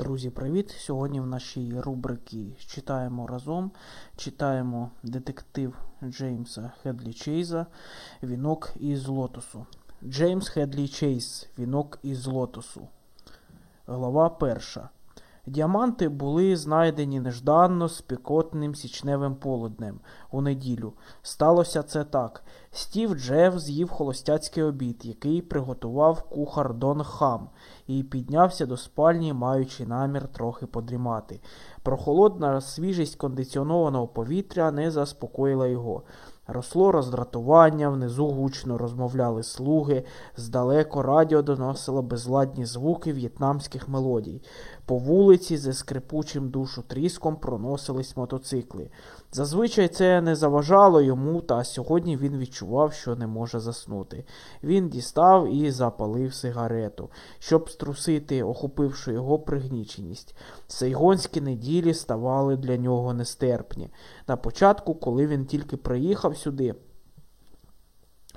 Друзі, привіт! Сьогодні в нашій рубрики читаємо разом. Читаємо детектив Джеймса Хедлі Чейза Вінок із лотосу. Джеймс Хедлі Чейз Вінок із лотосу. Глава перша. Діаманти були знайдені нежданно спікотним січневим полуднем у неділю. Сталося це так. Стів Джеф з'їв холостяцький обід, який приготував кухар Дон Хам, і піднявся до спальні, маючи намір трохи подрімати. Прохолодна свіжість кондиціонованого повітря не заспокоїла його. Росло роздратування, внизу гучно розмовляли слуги, здалеко радіо доносило безладні звуки в'єтнамських мелодій. По вулиці зі скрипучим душу тріском проносились мотоцикли. Зазвичай це не заважало йому, та сьогодні він відчував, що не може заснути. Він дістав і запалив сигарету, щоб струсити, охопивши його пригніченість. Сайгонські неділі ставали для нього нестерпні. На початку, коли він тільки приїхав сюди,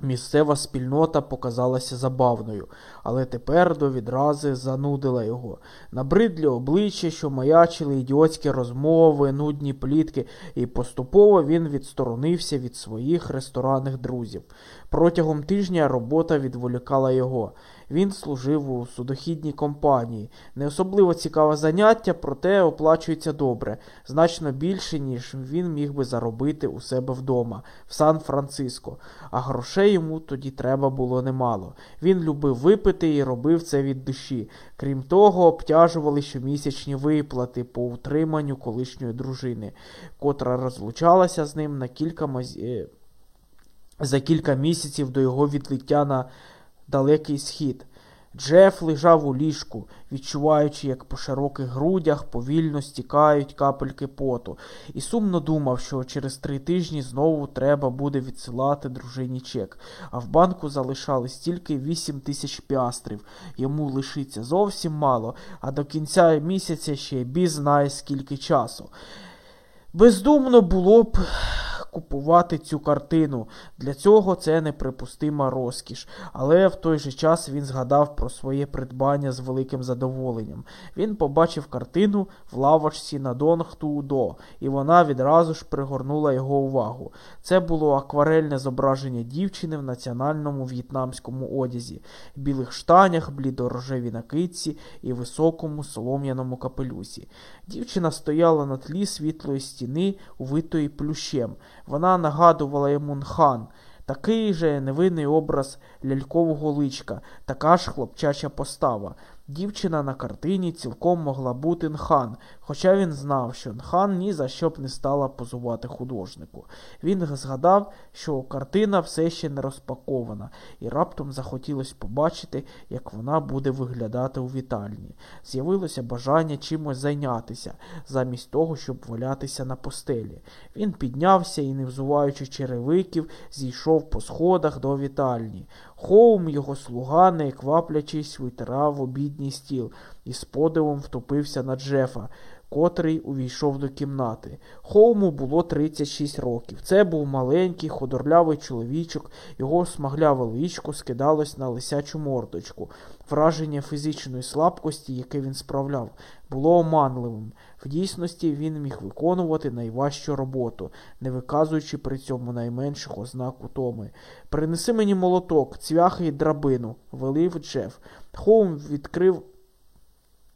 Місцева спільнота показалася забавною, але тепер до відрази занудила його. Набридлі обличчя, що маячили ідіотські розмови, нудні плітки, і поступово він відсторонився від своїх ресторанних друзів. Протягом тижня робота відволікала його. Він служив у судохідній компанії. Не особливо цікаве заняття, проте оплачується добре, значно більше, ніж він міг би заробити у себе вдома, в Сан-Франциско. А грошей йому тоді треба було немало. Він любив випити і робив це від душі. Крім того, обтяжували щомісячні виплати по утриманню колишньої дружини, котра розлучалася з ним на кілька маз... Е, за кілька місяців до його відлиття на далекий схід. Джеф лежав у ліжку, відчуваючи, як по широких грудях повільно стікають капельки поту, і сумно думав, що через три тижні знову треба буде відсилати дружині чек, а в банку залишались тільки вісім тисяч піастрів. Йому лишиться зовсім мало, а до кінця місяця ще бі знає скільки часу. Бездумно було б купувати цю картину. Для цього це неприпустима розкіш. Але в той же час він згадав про своє придбання з великим задоволенням. Він побачив картину в лавочці на Донг Туудо, і вона відразу ж пригорнула його увагу. Це було акварельне зображення дівчини в національному в'єтнамському одязі, білих штанях, блідорожевій накидці і високому солом'яному капелюсі. Дівчина стояла на тлі світлої стіни, увитої плющем. Вона нагадувала йому нхан, такий же невинний образ лялькового личка, така ж хлопчача постава. Дівчина на картині цілком могла бути Нхан, хоча він знав, що Нхан ні за що б не стала позувати художнику. Він згадав, що картина все ще не розпакована, і раптом захотілося побачити, як вона буде виглядати у вітальні. З'явилося бажання чимось зайнятися, замість того, щоб валятися на постелі. Він піднявся і, не взуваючи черевиків, зійшов по сходах до вітальні. Хоум, його слуга, не кваплячись, витирав обідній стіл і з подивом втопився на Джефа, котрий увійшов до кімнати. Хоуму було 36 років. Це був маленький, ходорлявий чоловічок, його смагляве личко скидалось на лисячу мордочку. Враження фізичної слабкості, яке він справляв, було оманливим. В дійсності він міг виконувати найважчу роботу, не виказуючи при цьому найменших ознак утоми. Принеси мені молоток, цвяхи й драбину, велів Джеф. Хоум відкрив.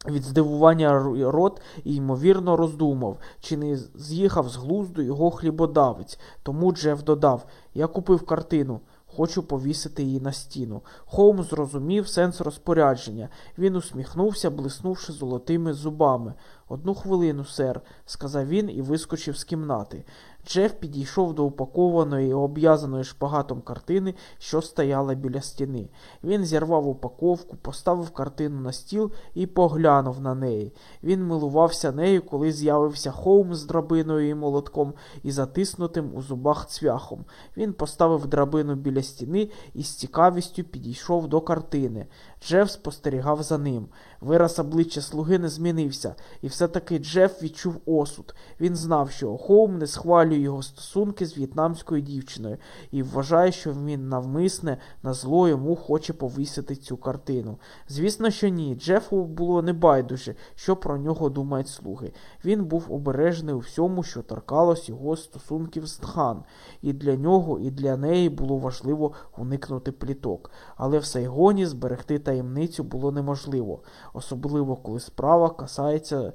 Від здивування рот і, ймовірно, роздумав, чи не з'їхав з глузду його хлібодавець. Тому Джеф додав Я купив картину. Хочу повісити її на стіну. Хоум зрозумів сенс розпорядження. Він усміхнувся, блиснувши золотими зубами. Одну хвилину, сер, сказав він і вискочив з кімнати. Джеф підійшов до упакованої обв'язаної шпагатом картини, що стояла біля стіни. Він зірвав упаковку, поставив картину на стіл і поглянув на неї. Він милувався нею, коли з'явився Хоум з драбиною і молотком і затиснутим у зубах цвяхом. Він поставив драбину біля стіни і з цікавістю підійшов до картини. Джеф спостерігав за ним. Вираз обличчя слуги не змінився, і все таки Джеф відчув осуд. Він знав, що Хоум не схвалює його стосунки з в'єтнамською дівчиною і вважає, що він навмисне на зло йому хоче повісити цю картину. Звісно, що ні. Джефу було небайдуже, що про нього думають слуги. Він був обережний у всьому, що торкалось його стосунків з Тхан, і для нього, і для неї було важливо уникнути пліток. Але в Сайгоні зберегти таємницю було неможливо, особливо коли справа касається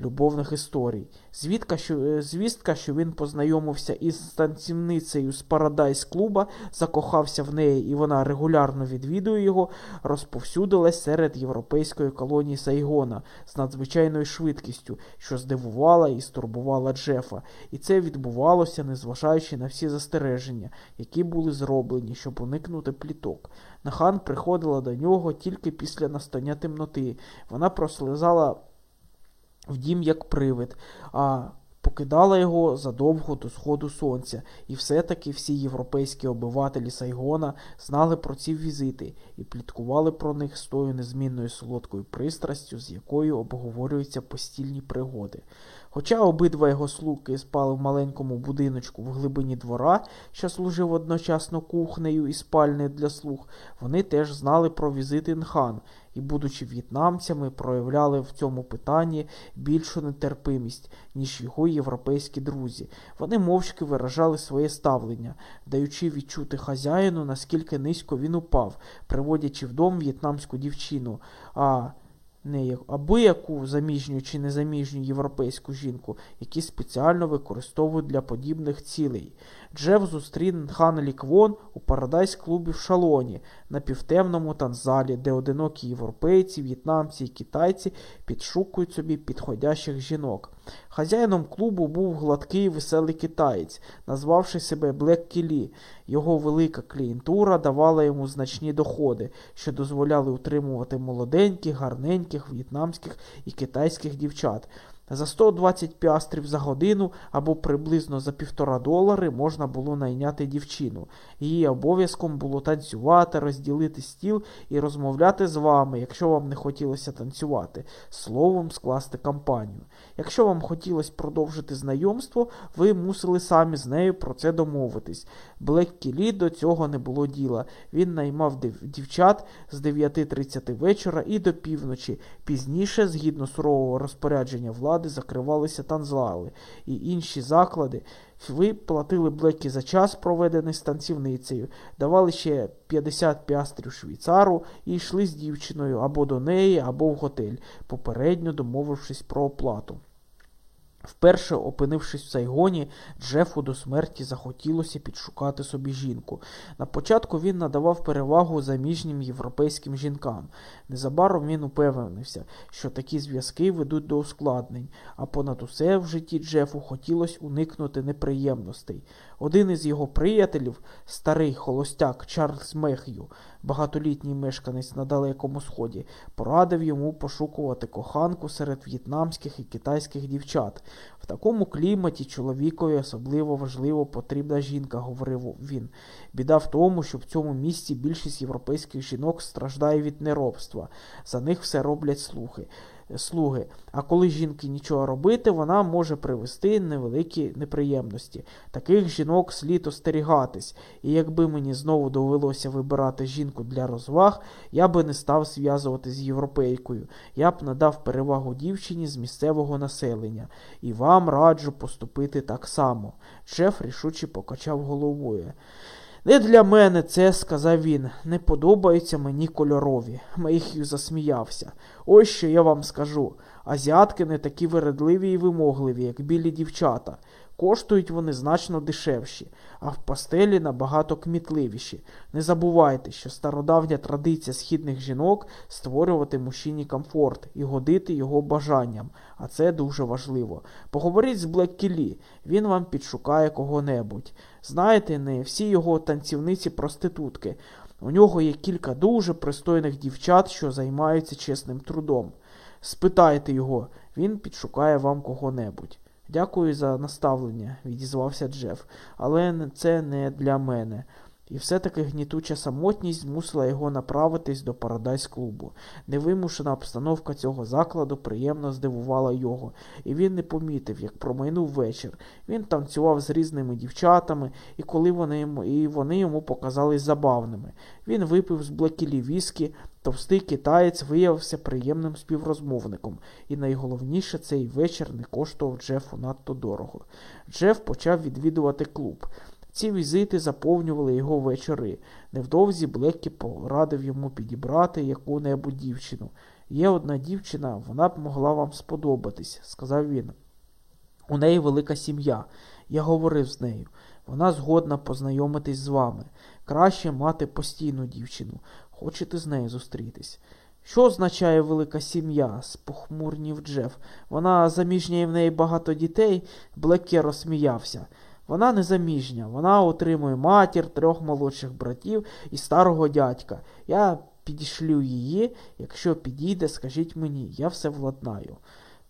любовних історій. Звідка, що, е, Звістка, що він познайомився із танцівницею з Парадайс клуба, закохався в неї і вона регулярно відвідує його, розповсюдилась серед європейської колонії Сайгона з надзвичайною швидкістю, що здивувала і стурбувала Джефа. І це відбувалося, незважаючи на всі застереження, які були зроблені, щоб уникнути пліток. Нахан приходила до нього тільки після настання темноти. Вона прослизала в дім як привид, а покидала його задовго до сходу сонця, і все-таки всі європейські обивателі Сайгона знали про ці візити і пліткували про них з тою незмінною солодкою пристрастю, з якою обговорюються постільні пригоди. Хоча обидва його слуги спали в маленькому будиночку в глибині двора, що служив одночасно кухнею і спальнею для слуг, вони теж знали про візит Інхан і, будучи в'єтнамцями, проявляли в цьому питанні більшу нетерпимість, ніж його європейські друзі. Вони мовчки виражали своє ставлення, даючи відчути хазяїну, наскільки низько він упав, приводячи в дом в'єтнамську дівчину. а не аби яку заміжню чи незаміжню європейську жінку, які спеціально використовують для подібних цілей. Джеф зустрів Хан Ліквон у Парадайс клубі в Шолоні напівтемному танцзалі, де одинокі європейці, в'єтнамці і китайці підшукують собі підходящих жінок. Хазяїном клубу був гладкий веселий китаєць, назвавши себе Блек Кілі. Його велика клієнтура давала йому значні доходи, що дозволяли утримувати молоденьких, гарненьких в'єтнамських і китайських дівчат. За 120 піастрів за годину або приблизно за півтора долари можна було найняти дівчину. Її обов'язком було танцювати, розділити стіл і розмовляти з вами, якщо вам не хотілося танцювати, словом скласти кампанію. Якщо вам хотілося продовжити знайомство, ви мусили самі з нею про це домовитись. Блек Кілі до цього не було діла. Він наймав дівчат з 9.30 вечора і до півночі. Пізніше, згідно сурового розпорядження влади, закривалися танзлали і інші заклади. Ви платили блекі за час, проведений з танцівницею, давали ще 50 піастрів швейцару і йшли з дівчиною або до неї, або в готель, попередньо домовившись про оплату. Вперше опинившись в Сайгоні, Джефу до смерті захотілося підшукати собі жінку. На початку він надавав перевагу заміжнім європейським жінкам. Незабаром він упевнився, що такі зв'язки ведуть до ускладнень, а понад усе в житті Джефу хотілося уникнути неприємностей. Один із його приятелів, старий холостяк Чарльз Мех'ю, багатолітній мешканець на Далекому Сході, порадив йому пошукувати коханку серед в'єтнамських і китайських дівчат. В такому кліматі чоловікові особливо важливо потрібна жінка, говорив він. Біда в тому, що в цьому місці більшість європейських жінок страждає від неробства. За них все роблять слухи слуги. А коли жінки нічого робити, вона може привести невеликі неприємності. Таких жінок слід остерігатись, і якби мені знову довелося вибирати жінку для розваг, я би не став зв'язувати з європейкою. Я б надав перевагу дівчині з місцевого населення. І вам раджу поступити так само. Шеф рішуче покачав головою. Не для мене це, сказав він, не подобаються мені кольорові. Мейхю засміявся. Ось що я вам скажу. Азіатки не такі вередливі і вимогливі, як білі дівчата. Коштують вони значно дешевші, а в пастелі набагато кмітливіші. Не забувайте, що стародавня традиція східних жінок створювати мужчині комфорт і годити його бажанням, а це дуже важливо. Поговоріть з Блеккілі, він вам підшукає кого-небудь. Знаєте, не всі його танцівниці проститутки. У нього є кілька дуже пристойних дівчат, що займаються чесним трудом. Спитайте його, він підшукає вам кого-небудь. Дякую за наставлення, відізвався Джеф, але це не для мене. І все-таки гнітуча самотність змусила його направитись до Парадайс клубу. Невимушена обстановка цього закладу приємно здивувала його, і він не помітив, як промайнув вечір. Він танцював з різними дівчатами, і коли вони йому, і вони йому показались забавними. Він випив з блекілі віскі, товстий китаєць виявився приємним співрозмовником, і найголовніше цей вечір не коштував Джефу надто дорого. Джеф почав відвідувати клуб. Ці візити заповнювали його вечори. Невдовзі Блеккі порадив йому підібрати яку-небудь дівчину. Є одна дівчина, вона б могла вам сподобатись, сказав він. У неї велика сім'я. Я говорив з нею. Вона згодна познайомитись з вами. Краще мати постійну дівчину. Хочете з нею зустрітись. Що означає велика сім'я? спохмурнів Джеф. Вона заміжня і в неї багато дітей. Блеккі розсміявся. Вона незаміжня, вона отримує матір, трьох молодших братів і старого дядька. Я підішлю її, якщо підійде, скажіть мені, я все владнаю.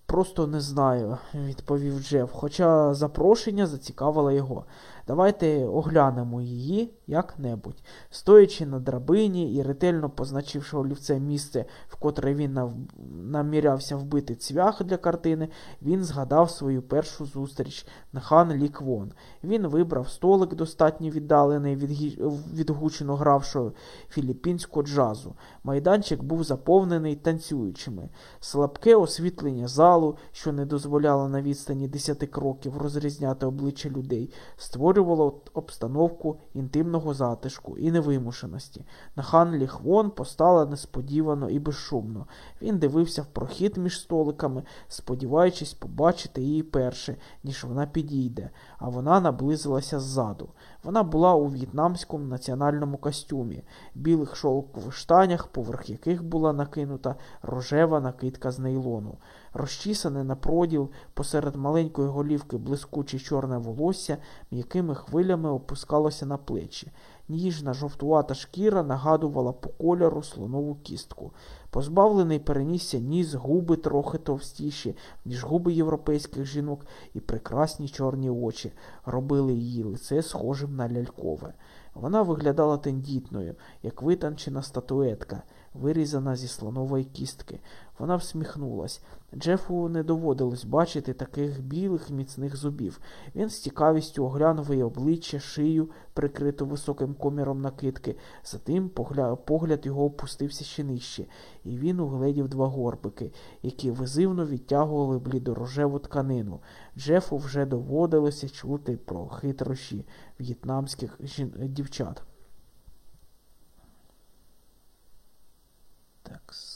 Просто не знаю, відповів Джеф, хоча запрошення зацікавило його. Давайте оглянемо її як-небудь. Стоячи на драбині і ретельно позначивши олівце місце, в котре він нав... намірявся вбити цвях для картини, він згадав свою першу зустріч на хан Ліквон. Він вибрав столик, достатньо віддалений від, гі... від гучно гравшого філіппінського джазу. Майданчик був заповнений танцюючими. Слабке освітлення залу, що не дозволяло на відстані десяти кроків розрізняти обличчя людей, створювало створювало обстановку інтимного затишку і невимушеності. На хан Ліхвон постала несподівано і безшумно. Він дивився в прохід між столиками, сподіваючись побачити її перше, ніж вона підійде, а вона наблизилася ззаду. Вона була у в'єтнамському національному костюмі, білих шовкових штанях, поверх яких була накинута рожева накидка з нейлону. Розчісане на проділ посеред маленької голівки блискуче чорне волосся м'якими хвилями опускалося на плечі. Ніжна жовтувата шкіра нагадувала по кольору слонову кістку. Позбавлений перенісся ніс, губи трохи товстіші, ніж губи європейських жінок, і прекрасні чорні очі робили її лице схожим на лялькове. Вона виглядала тендітною, як витанчена статуетка, вирізана зі слонової кістки. Вона всміхнулась. Джефу не доводилось бачити таких білих міцних зубів. Він з цікавістю оглянув її обличчя, шию, прикриту високим коміром накидки. Затим погляд його опустився ще нижче, і він угледів два горбики, які визивно відтягували блідорожеву тканину. Джефу вже доводилося чути про хитрощі в'єтнамських жін... дівчат. Так.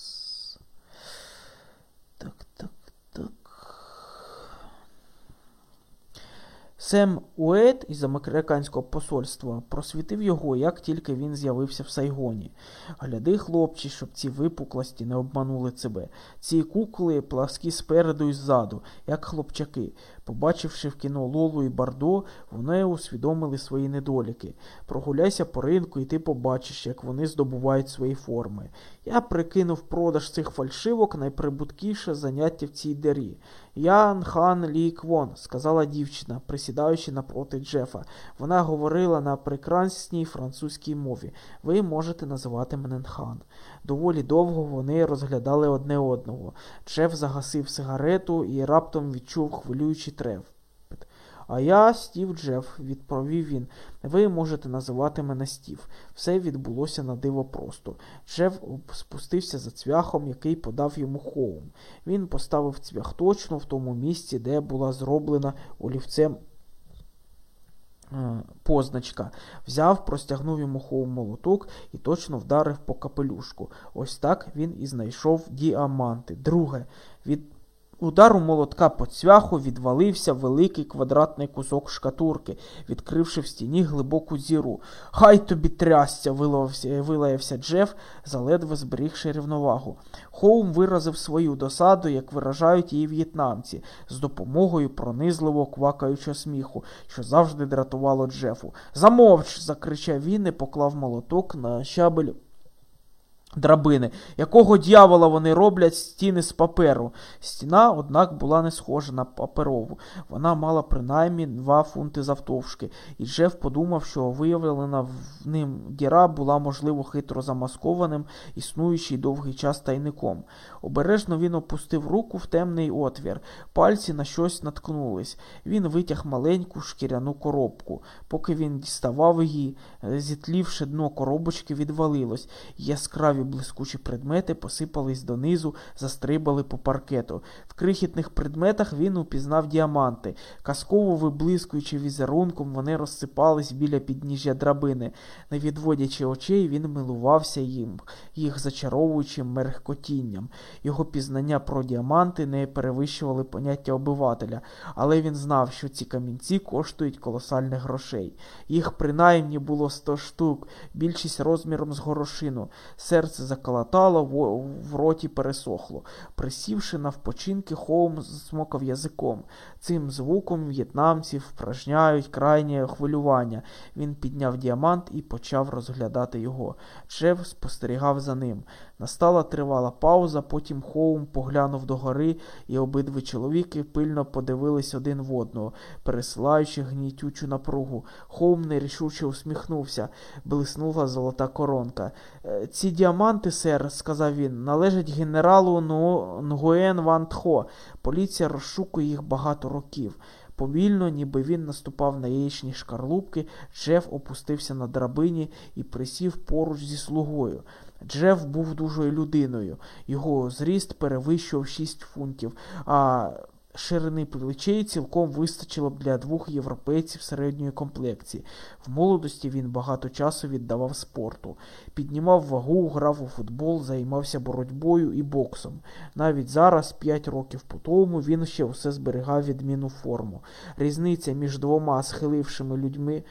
Сем Уейт із американського посольства просвітив його, як тільки він з'явився в Сайгоні. Гляди, хлопці, щоб ці випуклості не обманули тебе. Ці кукли пласкі спереду і ззаду, як хлопчаки. Побачивши в кіно Лолу і Бардо, вони усвідомили свої недоліки. Прогуляйся по ринку, і ти побачиш, як вони здобувають свої форми. Я прикинув продаж цих фальшивок найприбуткіше заняття в цій дері. Ян хан Лі Квон, сказала дівчина, присідаючи напроти Джефа. Вона говорила на прекрасній французькій мові. Ви можете називати мене хан. Доволі довго вони розглядали одне одного. Джеф загасив сигарету і раптом відчув хвилюючий трев. А я Стів Джеф, відповів він. Ви можете називати мене Стів. Все відбулося на диво просто. Джеф спустився за цвяхом, який подав йому Хоум. Він поставив цвях точно в тому місці, де була зроблена олівцем. Е, позначка. Взяв, простягнув йому хоум молоток і точно вдарив по капелюшку. Ось так він і знайшов діаманти. Друге, від Удару молотка по цвяху відвалився великий квадратний кусок шкатурки, відкривши в стіні глибоку зіру. Хай тобі трясся, вилаявся Джеф, заледве зберігши рівновагу. Хоум виразив свою досаду, як виражають її в'єтнамці, з допомогою пронизливо квакаючого сміху, що завжди дратувало Джефу. Замовч. закричав він і поклав молоток на щабель драбини. Якого дьявола вони роблять стіни з паперу? Стіна, однак, була не схожа на паперову. Вона мала принаймні два фунти завтовшки, і Джеф подумав, що виявлена в ним діра була, можливо, хитро замаскованим, існуючий довгий час тайником. Обережно він опустив руку в темний отвір. Пальці на щось наткнулись. Він витяг маленьку шкіряну коробку. Поки він діставав її, зітлівши дно коробочки, відвалилось. Яскраві блискучі предмети посипались донизу, застрибали по паркету. В крихітних предметах він упізнав діаманти. Казково виблискуючи візерунком, вони розсипались біля підніжжя драбини. Не відводячи очей, він милувався їм, їх зачаровуючим мерехкотінням. Його пізнання про діаманти не перевищували поняття обивателя, але він знав, що ці камінці коштують колосальних грошей. Їх принаймні було сто штук, більшість розміром з горошину. Серце заколотало, в роті пересохло. Присівши навпочинки, Хоум змокав язиком. Цим звуком в'єтнамці впражняють крайнє хвилювання. Він підняв діамант і почав розглядати його. Джеф спостерігав за ним. Настала тривала пауза, потім Хоум поглянув догори, і обидві чоловіки пильно подивились один в одного, пересилаючи гнітючу напругу. Хоум нерішуче усміхнувся, блиснула золота коронка. «Е, ці діаманти, сер, сказав він, належать генералу Нгуен Ван Тхо. Поліція розшукує їх багато років. Повільно, ніби він наступав на яєчні шкарлупки, Джеф опустився на драбині і присів поруч зі слугою. Джеф був дужою людиною, його зріст перевищував 6 фунтів, а ширини плечей цілком вистачило б для двох європейців середньої комплекції. В молодості він багато часу віддавав спорту, піднімав вагу, грав у футбол, займався боротьбою і боксом. Навіть зараз, п'ять років по тому, він ще все зберігав відмінну форму. Різниця між двома схилившими людьми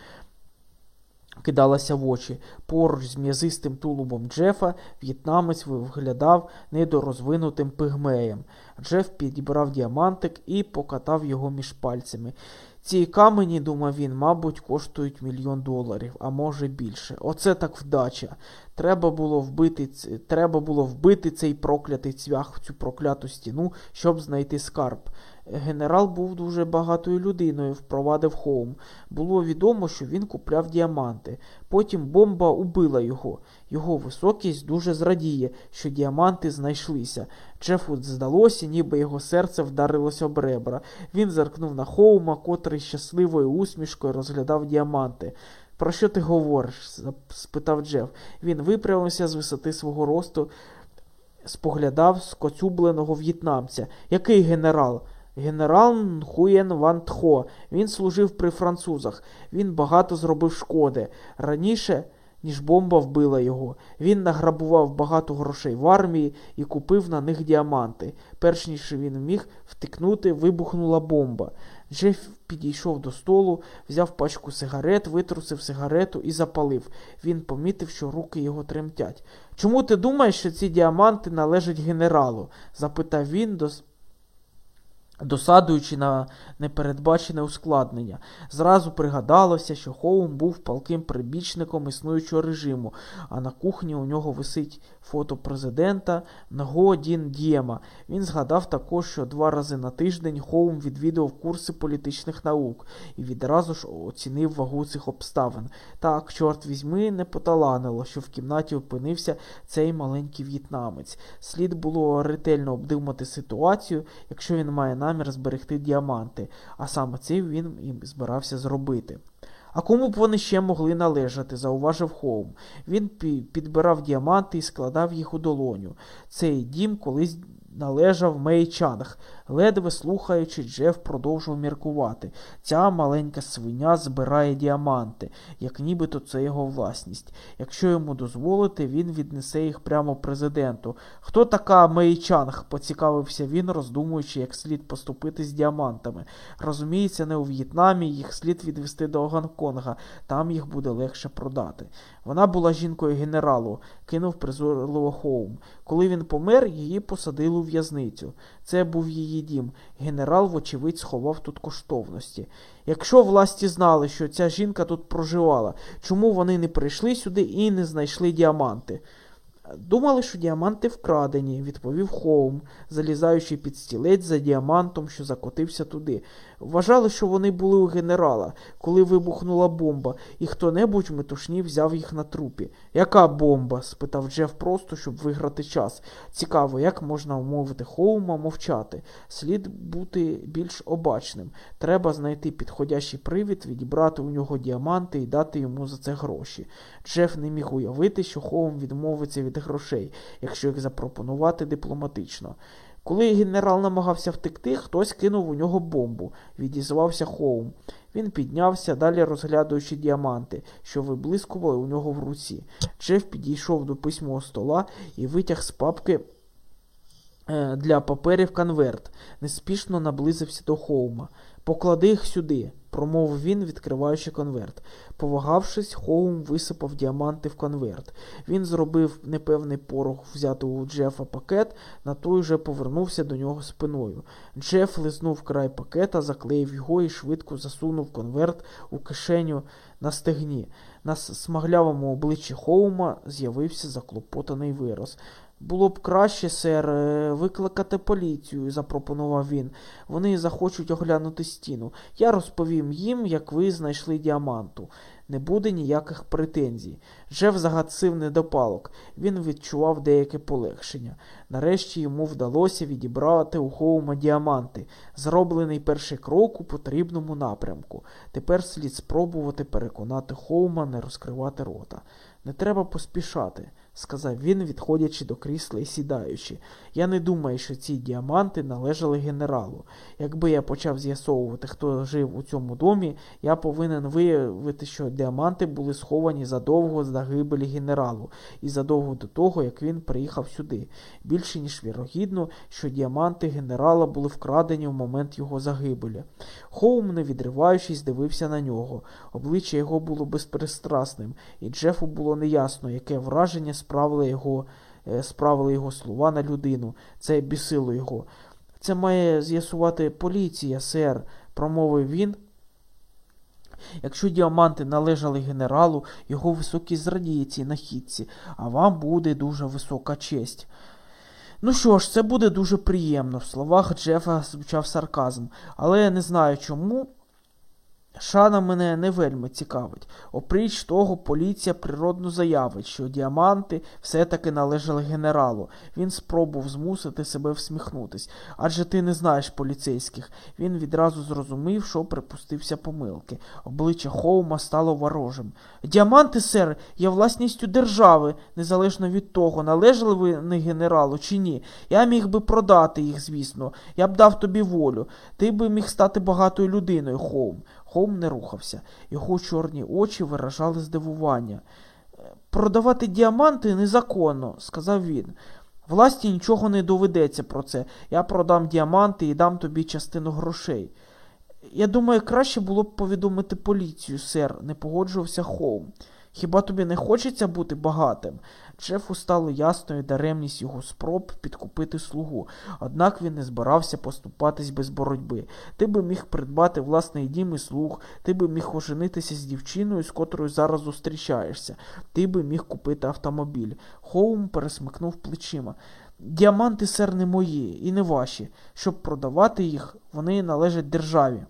кидалася в очі. Поруч з м'язистим тулубом Джефа в'єтнамець виглядав недорозвинутим пигмеєм. Джеф підібрав діамантик і покатав його між пальцями. Ці камені, думав він, мабуть, коштують мільйон доларів, а може більше. Оце так вдача. Треба було вбити треба було вбити цей проклятий цвях в цю прокляту стіну, щоб знайти скарб. Генерал був дуже багатою людиною, впровадив Хоум. Було відомо, що він купляв діаманти. Потім бомба убила його. Його високість дуже зрадіє, що діаманти знайшлися. Джефу здалося, ніби його серце вдарилося об ребра. Він зеркнув на Хоума, котрий щасливою усмішкою розглядав діаманти. Про що ти говориш? спитав Джеф. Він випрямився з висоти свого росту, споглядав скоцюбленого в'єтнамця. Який генерал? Генерал Нхуєн Ван Тхо. Він служив при французах. Він багато зробив шкоди. Раніше, ніж бомба вбила його, він награбував багато грошей в армії і купив на них діаманти. Перш ніж він міг втикнути, вибухнула бомба. Джеф підійшов до столу, взяв пачку сигарет, витрусив сигарету і запалив. Він помітив, що руки його тремтять. Чому ти думаєш, що ці діаманти належать генералу? запитав він, досадуючи на непередбачене ускладнення. Зразу пригадалося, що Хоум був палким прибічником існуючого режиму, а на кухні у нього висить фото президента Нго Дін Дієма. Він згадав також, що два рази на тиждень Хоум відвідував курси політичних наук і відразу ж оцінив вагу цих обставин. Так, чорт візьми, не поталанило, що в кімнаті опинився цей маленький в'єтнамець. Слід було ретельно обдумати ситуацію, якщо він має намір зберегти діаманти, а саме це він і збирався зробити. А кому б вони ще могли належати, зауважив Хоум. Він підбирав діаманти і складав їх у долоню. Цей дім колись належав Мей Чанг. Ледве слухаючи, Джеф продовжував міркувати. Ця маленька свиня збирає діаманти, як нібито це його власність. Якщо йому дозволити, він віднесе їх прямо президенту. Хто така Мей Чанг? поцікавився він, роздумуючи, як слід поступити з діамантами. Розуміється, не у В'єтнамі їх слід відвести до Гонконга, там їх буде легше продати. Вона була жінкою генералу, кинув призорливо Хоум. Коли він помер, її посадили у в'язницю. Це був її дім. Генерал, вочевидь, сховав тут коштовності. Якщо власті знали, що ця жінка тут проживала, чому вони не прийшли сюди і не знайшли діаманти? Думали, що діаманти вкрадені, відповів Хоум, залізаючи під стілець за діамантом, що закотився туди. Вважали, що вони були у генерала, коли вибухнула бомба, і хто-небудь в метушні взяв їх на трупі. Яка бомба? спитав Джеф просто, щоб виграти час. Цікаво, як можна умовити Хоума мовчати. Слід бути більш обачним. Треба знайти підходящий привід, відібрати у нього діаманти і дати йому за це гроші. Джеф не міг уявити, що Хоум відмовиться від грошей, якщо їх запропонувати дипломатично. Коли генерал намагався втекти, хтось кинув у нього бомбу, відізвався Хоум. Він піднявся, далі розглядаючи діаманти, що виблискували у нього в руці. Джеф підійшов до письмового стола і витяг з папки е, для паперів конверт, неспішно наблизився до Хоума. Поклади їх сюди, промовив він, відкриваючи конверт. Повагавшись, Хоум висипав діаманти в конверт. Він зробив непевний порох взяти у Джефа пакет, на той же повернувся до нього спиною. Джеф лизнув край пакета, заклеїв його і швидко засунув конверт у кишеню на стегні. На смаглявому обличчі Хоума з'явився заклопотаний вираз. Було б краще, сер, е, викликати поліцію, запропонував він. Вони захочуть оглянути стіну. Я розповім їм, як ви знайшли діаманту. Не буде ніяких претензій. Джеф загасив недопалок. Він відчував деяке полегшення. Нарешті йому вдалося відібрати у Хоума діаманти, зроблений перший крок у потрібному напрямку. Тепер слід спробувати переконати Хоума не розкривати рота. Не треба поспішати сказав він, відходячи до крісла і сідаючи. Я не думаю, що ці діаманти належали генералу. Якби я почав з'ясовувати, хто жив у цьому домі, я повинен виявити, що діаманти були сховані задовго з загибелі генералу і задовго до того, як він приїхав сюди. Більше ніж вірогідно, що діаманти генерала були вкрадені в момент його загибелі. Хоум, не відриваючись, дивився на нього. Обличчя його було безпристрасним, і Джефу було неясно, яке враження справили його, е, справили його слова на людину. Це бісило його. Це має з'ясувати поліція, сер, промовив він. Якщо діаманти належали генералу, його високість зрадіє цій нахідці, а вам буде дуже висока честь. Ну що ж, це буде дуже приємно. В словах Джефа звучав сарказм, але я не знаю чому. Шана мене не вельми цікавить. Опріч того, поліція природно заявить, що діаманти все-таки належали генералу. Він спробував змусити себе всміхнутись. Адже ти не знаєш поліцейських. Він відразу зрозумів, що припустився помилки. Обличчя Хоума стало ворожим. Діаманти, сер, є власністю держави, незалежно від того, належали ви не генералу чи ні. Я міг би продати їх, звісно. Я б дав тобі волю. Ти би міг стати багатою людиною, Хоум. Хоум не рухався, його чорні очі виражали здивування. Продавати діаманти незаконно, сказав він. Власті нічого не доведеться про це. Я продам діаманти і дам тобі частину грошей. Я думаю, краще було б повідомити поліцію, сер, не погоджувався Хоум. Хіба тобі не хочеться бути багатим? Джефу стало ясною даремність його спроб підкупити слугу, однак він не збирався поступатись без боротьби. Ти би міг придбати власний дім і слуг, ти би міг оженитися з дівчиною, з котрою зараз зустрічаєшся, ти би міг купити автомобіль. Хоум пересмикнув плечима. Діаманти, сер, не мої і не ваші. Щоб продавати їх, вони належать державі.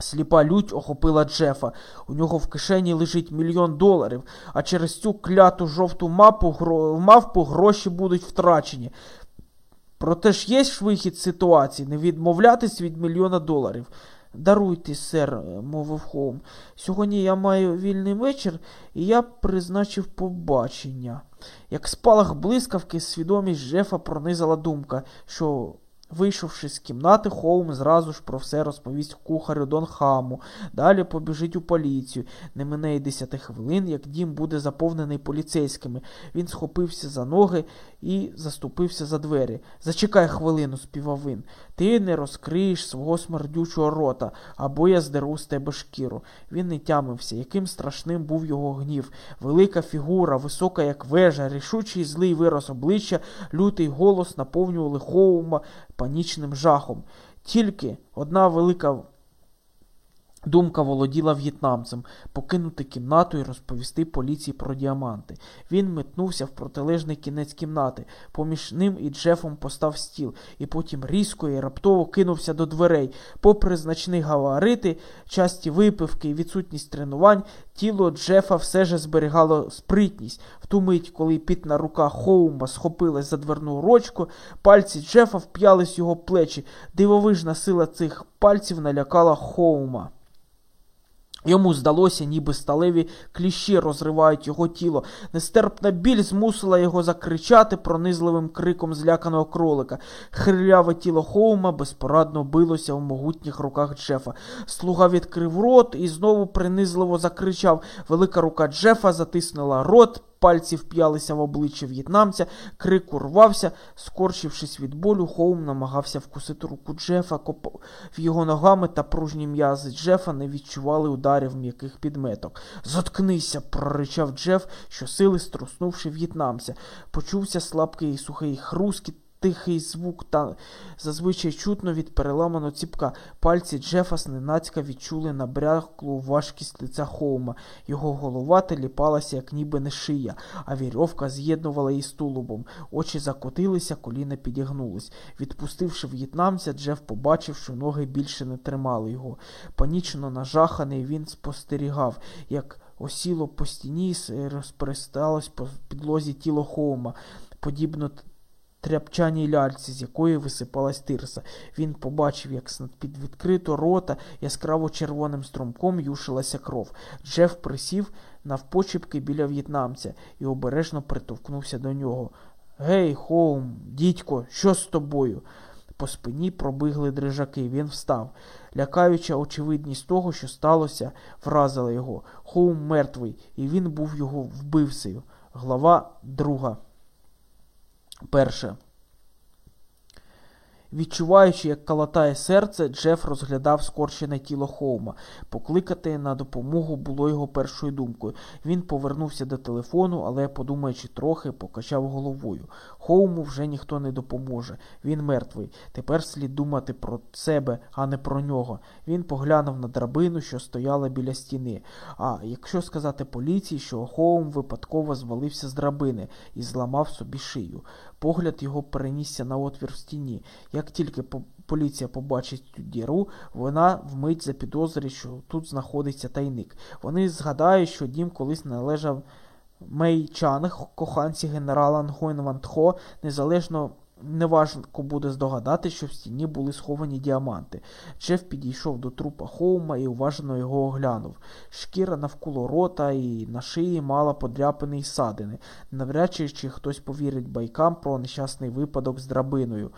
Сліпа лють охопила Джефа. У нього в кишені лежить мільйон доларів, а через цю кляту жовту мапу гро... мавпу гроші будуть втрачені. Проте ж є вихід ситуації, не відмовлятись від мільйона доларів. Даруйте, сер, мовив Хоум. Сьогодні я маю вільний вечір, і я призначив побачення. Як спалах блискавки, свідомість Джефа пронизала думка, що Вийшовши з кімнати, Хоум зразу ж про все розповість кухарю Дон Хаму, далі побіжить у поліцію. Не мине й десяти хвилин, як дім буде заповнений поліцейськими. Він схопився за ноги і заступився за двері. Зачекай хвилину, співав він. Ти не розкриєш свого смердючого рота, або я здеру з тебе шкіру. Він не тямився, яким страшним був його гнів. Велика фігура, висока, як вежа, рішучий злий вираз обличчя, лютий голос наповнювали Хоума панічним жахом. Тільки одна велика Думка володіла в'єтнамцем покинути кімнату і розповісти поліції про діаманти. Він метнувся в протилежний кінець кімнати. Поміж ним і Джефом постав стіл, і потім різко і раптово кинувся до дверей. Попри значні гаварити, часті випивки і відсутність тренувань, тіло Джефа все ж зберігало спритність. В ту мить, коли пітна рука Хоума схопилась за дверну рочку, пальці Джефа вп'ялись його плечі. Дивовижна сила цих пальців налякала Хоума. Йому здалося, ніби сталеві кліщі розривають його тіло. Нестерпна біль змусила його закричати пронизливим криком зляканого кролика. Хриляве тіло Хоума безпорадно билося в могутніх руках Джефа. Слуга відкрив рот і знову принизливо закричав. Велика рука Джефа затиснула рот. Пальці вп'ялися в обличчя в'єтнамця, крик урвався, скорчившись від болю, Хоум намагався вкусити руку Джефа, коп... його ногами та пружні м'язи Джефа не відчували ударів м'яких підметок. Зоткнися, проричав Джеф, щосили струснувши в'єтнамця. Почувся слабкий і сухий хрускіт. Тихий звук та зазвичай чутно від переламаного ціпка. Пальці Джефа зненацька відчули набряклу важкість лиця Хоума. Його голова теліпалася, як ніби не шия, а вірьовка з'єднувала її з тулубом. Очі закотилися, коліна підігнулись. Відпустивши в'єтнамця, Джеф побачив, що ноги більше не тримали його. Панічно нажаханий, він спостерігав, як осіло по стіні і розпересталось по підлозі тіло Хоума. Подібно тряпчаній ляльці, з якої висипалась тирса. Він побачив, як під відкрито рота яскраво червоним струмком юшилася кров. Джеф присів навпочіпки біля в'єтнамця і обережно притовкнувся до нього. Гей, Хоум, дідько, що з тобою? По спині пробигли дрижаки. Він встав. Лякаюча очевидність того, що сталося, вразила його. Хоум мертвий, і він був його вбивцею. Глава друга. Перше. Відчуваючи, як калатає серце, Джеф розглядав скорчене тіло Хоума. Покликати на допомогу було його першою думкою. Він повернувся до телефону, але, подумаючи трохи, покачав головою. Хоуму вже ніхто не допоможе. Він мертвий. Тепер слід думати про себе, а не про нього. Він поглянув на драбину, що стояла біля стіни. А якщо сказати поліції, що Хоум випадково звалився з драбини і зламав собі шию. Погляд його перенісся на отвір в стіні. Як тільки поліція побачить цю діру, вона вмить запідозрить, що тут знаходиться тайник. Вони згадають, що дім колись належав Мей Чанг, коханці генерала Нгойн Ван Тхо, незалежно Неважко буде здогадати, що в стіні були сховані діаманти. Джеф підійшов до трупа Хоума і уважно його оглянув. Шкіра навколо рота і на шиї мала подряпини й садини, навряд чи хтось повірить байкам про нещасний випадок з драбиною.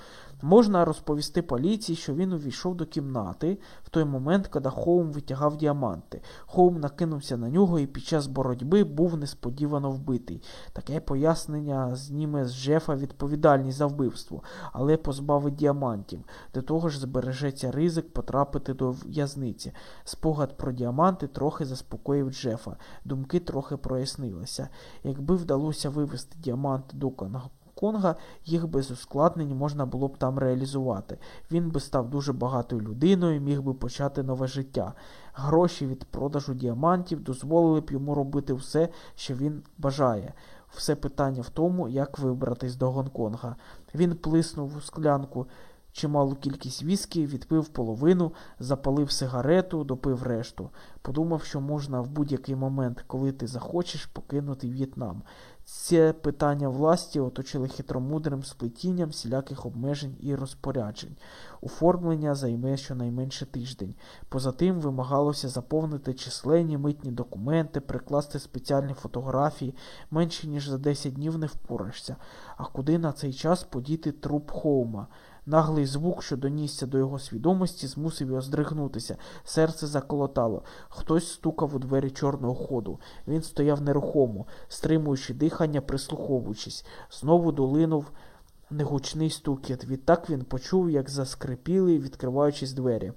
Можна розповісти поліції, що він увійшов до кімнати в той момент, коли Хоум витягав діаманти. Хоум накинувся на нього і під час боротьби був несподівано вбитий. Таке пояснення зніме з Джефа відповідальність за вбивство, але позбавить діамантів. До того ж збережеться ризик потрапити до в'язниці. Спогад про діаманти трохи заспокоїв Джефа. Думки трохи прояснилися. Якби вдалося вивести діаманти до Конга, їх без ускладнень можна було б там реалізувати. Він би став дуже багатою людиною міг би почати нове життя. Гроші від продажу діамантів дозволили б йому робити все, що він бажає. Все питання в тому, як вибратись до Гонконга. Він плиснув у склянку чималу кількість віскі, відпив половину, запалив сигарету, допив решту. Подумав, що можна в будь-який момент, коли ти захочеш, покинути В'єтнам. Це питання власті оточили хитромудрим сплетінням всіляких обмежень і розпоряджень. Оформлення займе щонайменше тиждень. Поза тим вимагалося заповнити численні митні документи, прикласти спеціальні фотографії, менше ніж за 10 днів не впораєшся. А куди на цей час подіти труп Хоума? Наглий звук, що донісся до його свідомості, змусив його здригнутися. Серце заколотало. Хтось стукав у двері чорного ходу. Він стояв нерухомо, стримуючи дихання, прислуховуючись. Знову долинув негучний стукіт. Відтак він почув, як заскрипіли, відкриваючись двері.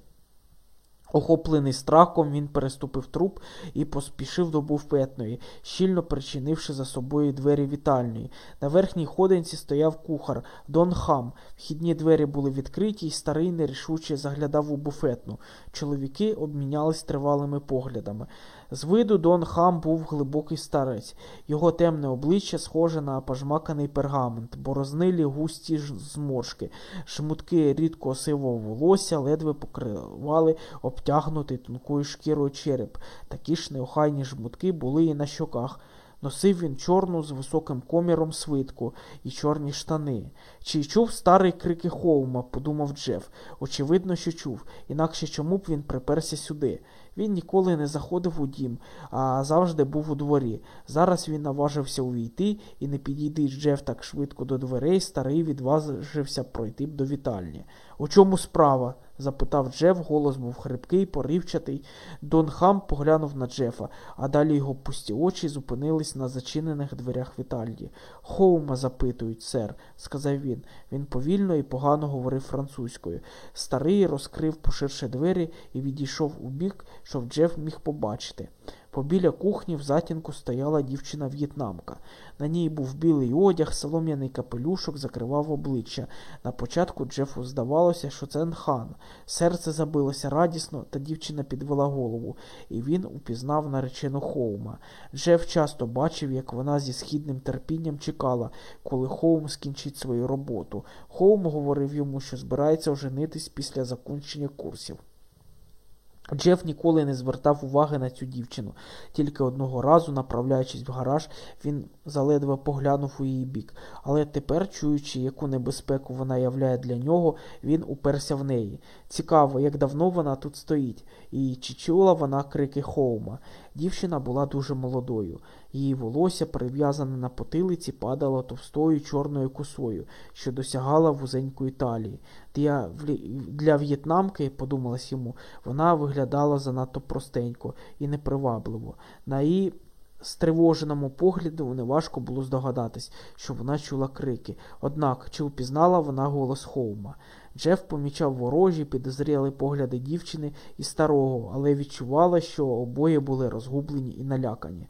Охоплений страхом, він переступив труп і поспішив до буфетної, щільно причинивши за собою двері вітальної. На верхній ходинці стояв кухар Дон Хам. Вхідні двері були відкриті, і старий нерішуче заглядав у буфетну. Чоловіки обмінялись тривалими поглядами. З виду Дон Хам був глибокий старець. Його темне обличчя схоже на пожмаканий пергамент, борознилі густі зморшки, шмутки рідкого сивого волосся ледве покривали обтягнутий тонкою шкірою череп. Такі ж неохайні жмутки були і на щоках. Носив він чорну з високим коміром свитку і чорні штани. Чи чув старий крики Хоума, подумав Джеф. Очевидно, що чув, інакше чому б він приперся сюди. Він ніколи не заходив у дім, а завжди був у дворі. Зараз він наважився увійти і, не підійди Джеф так швидко до дверей, старий відважився пройти б до вітальні. У чому справа? Запитав Джеф, голос був хрипкий, поривчатий. Дон Хам поглянув на Джефа, а далі його пусті очі зупинились на зачинених дверях Вітальді. Хоума запитують, сер, сказав він. Він повільно і погано говорив французькою. Старий розкрив поширше двері і відійшов у бік, щоб Джеф міг побачити. Побіля кухні в затінку стояла дівчина в'єтнамка. На ній був білий одяг, солом'яний капелюшок закривав обличчя. На початку Джефу здавалося, що це Нхан. Серце забилося радісно, та дівчина підвела голову, і він упізнав наречену Хоума. Джеф часто бачив, як вона зі східним терпінням чекала, коли Хоум скінчить свою роботу. Хоум говорив йому, що збирається оженитись після закінчення курсів. Джеф ніколи не звертав уваги на цю дівчину. Тільки одного разу, направляючись в гараж, він заледве поглянув у її бік. Але тепер, чуючи, яку небезпеку вона являє для нього, він уперся в неї. Цікаво, як давно вона тут стоїть, і чи чула вона крики Хоума. Дівчина була дуже молодою. Її волосся, перев'язане на потилиці, падало товстою чорною косою, що досягала вузенької талії. Для для в'єтнамки, подумалось йому, вона виглядала занадто простенько і непривабливо. На її стривоженому погляду неважко було здогадатись, що вона чула крики. Однак чи впізнала вона голос Хоума? Джеф помічав ворожі, підозріли погляди дівчини і старого, але відчувала, що обоє були розгублені і налякані.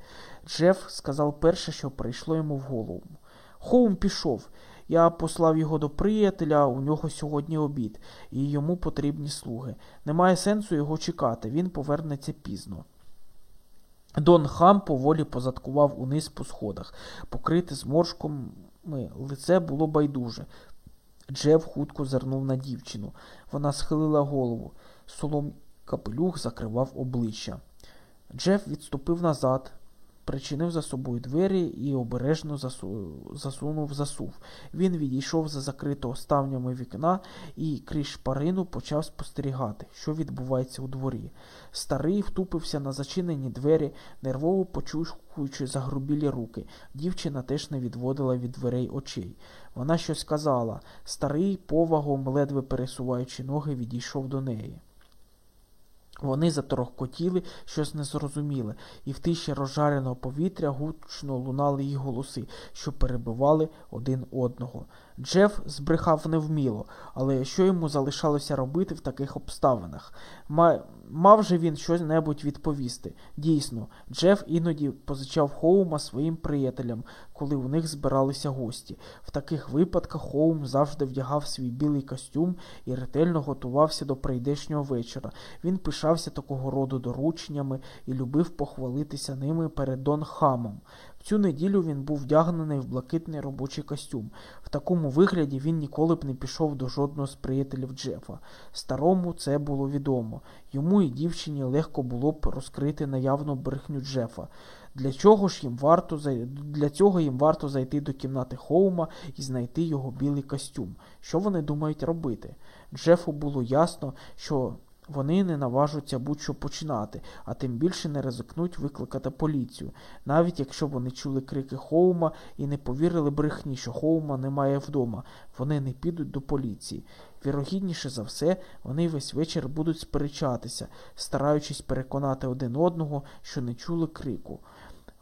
Джеф сказав перше, що прийшло йому в голову. Хоум пішов. Я послав його до приятеля, у нього сьогодні обід, і йому потрібні слуги. Немає сенсу його чекати, він повернеться пізно. Дон Хам поволі позадкував униз по сходах, покрите зморшками, лице було байдуже. Джеф хутко зирнув на дівчину. Вона схилила голову. Солом капелюх закривав обличчя. Джеф відступив назад, причинив за собою двері і обережно засунув засув. Він відійшов за закритого ставнями вікна і крізь шпарину почав спостерігати, що відбувається у дворі. Старий втупився на зачинені двері, нервово почухуючи загрубілі руки. Дівчина теж не відводила від дверей очей. Вона щось сказала. Старий повагом, ледве пересуваючи ноги, відійшов до неї. Вони заторохкотіли щось незрозуміле, і в тиші розжареного повітря гучно лунали їх голоси, що перебивали один одного. Джеф збрехав невміло, але що йому залишалося робити в таких обставинах? Мав же він щось небудь відповісти. Дійсно, Джеф іноді позичав Хоума своїм приятелям, коли у них збиралися гості. В таких випадках Хоум завжди вдягав свій білий костюм і ретельно готувався до прийдешнього вечора. Він пишався такого роду дорученнями і любив похвалитися ними перед Дон Хамом. Цю неділю він був вдягнений в блакитний робочий костюм. В такому вигляді він ніколи б не пішов до жодного з приятелів Джефа. Старому це було відомо. Йому і дівчині легко було б розкрити наявну брехню Джефа. Для чого ж їм варто для цього їм варто зайти до кімнати Хоума і знайти його білий костюм. Що вони думають робити? Джефу було ясно, що вони не наважуться будь-що починати, а тим більше не ризикнуть викликати поліцію, навіть якщо вони чули крики Хоума і не повірили брехні, що Хоума немає вдома, вони не підуть до поліції. Вірогідніше за все, вони весь вечір будуть сперечатися, стараючись переконати один одного, що не чули крику.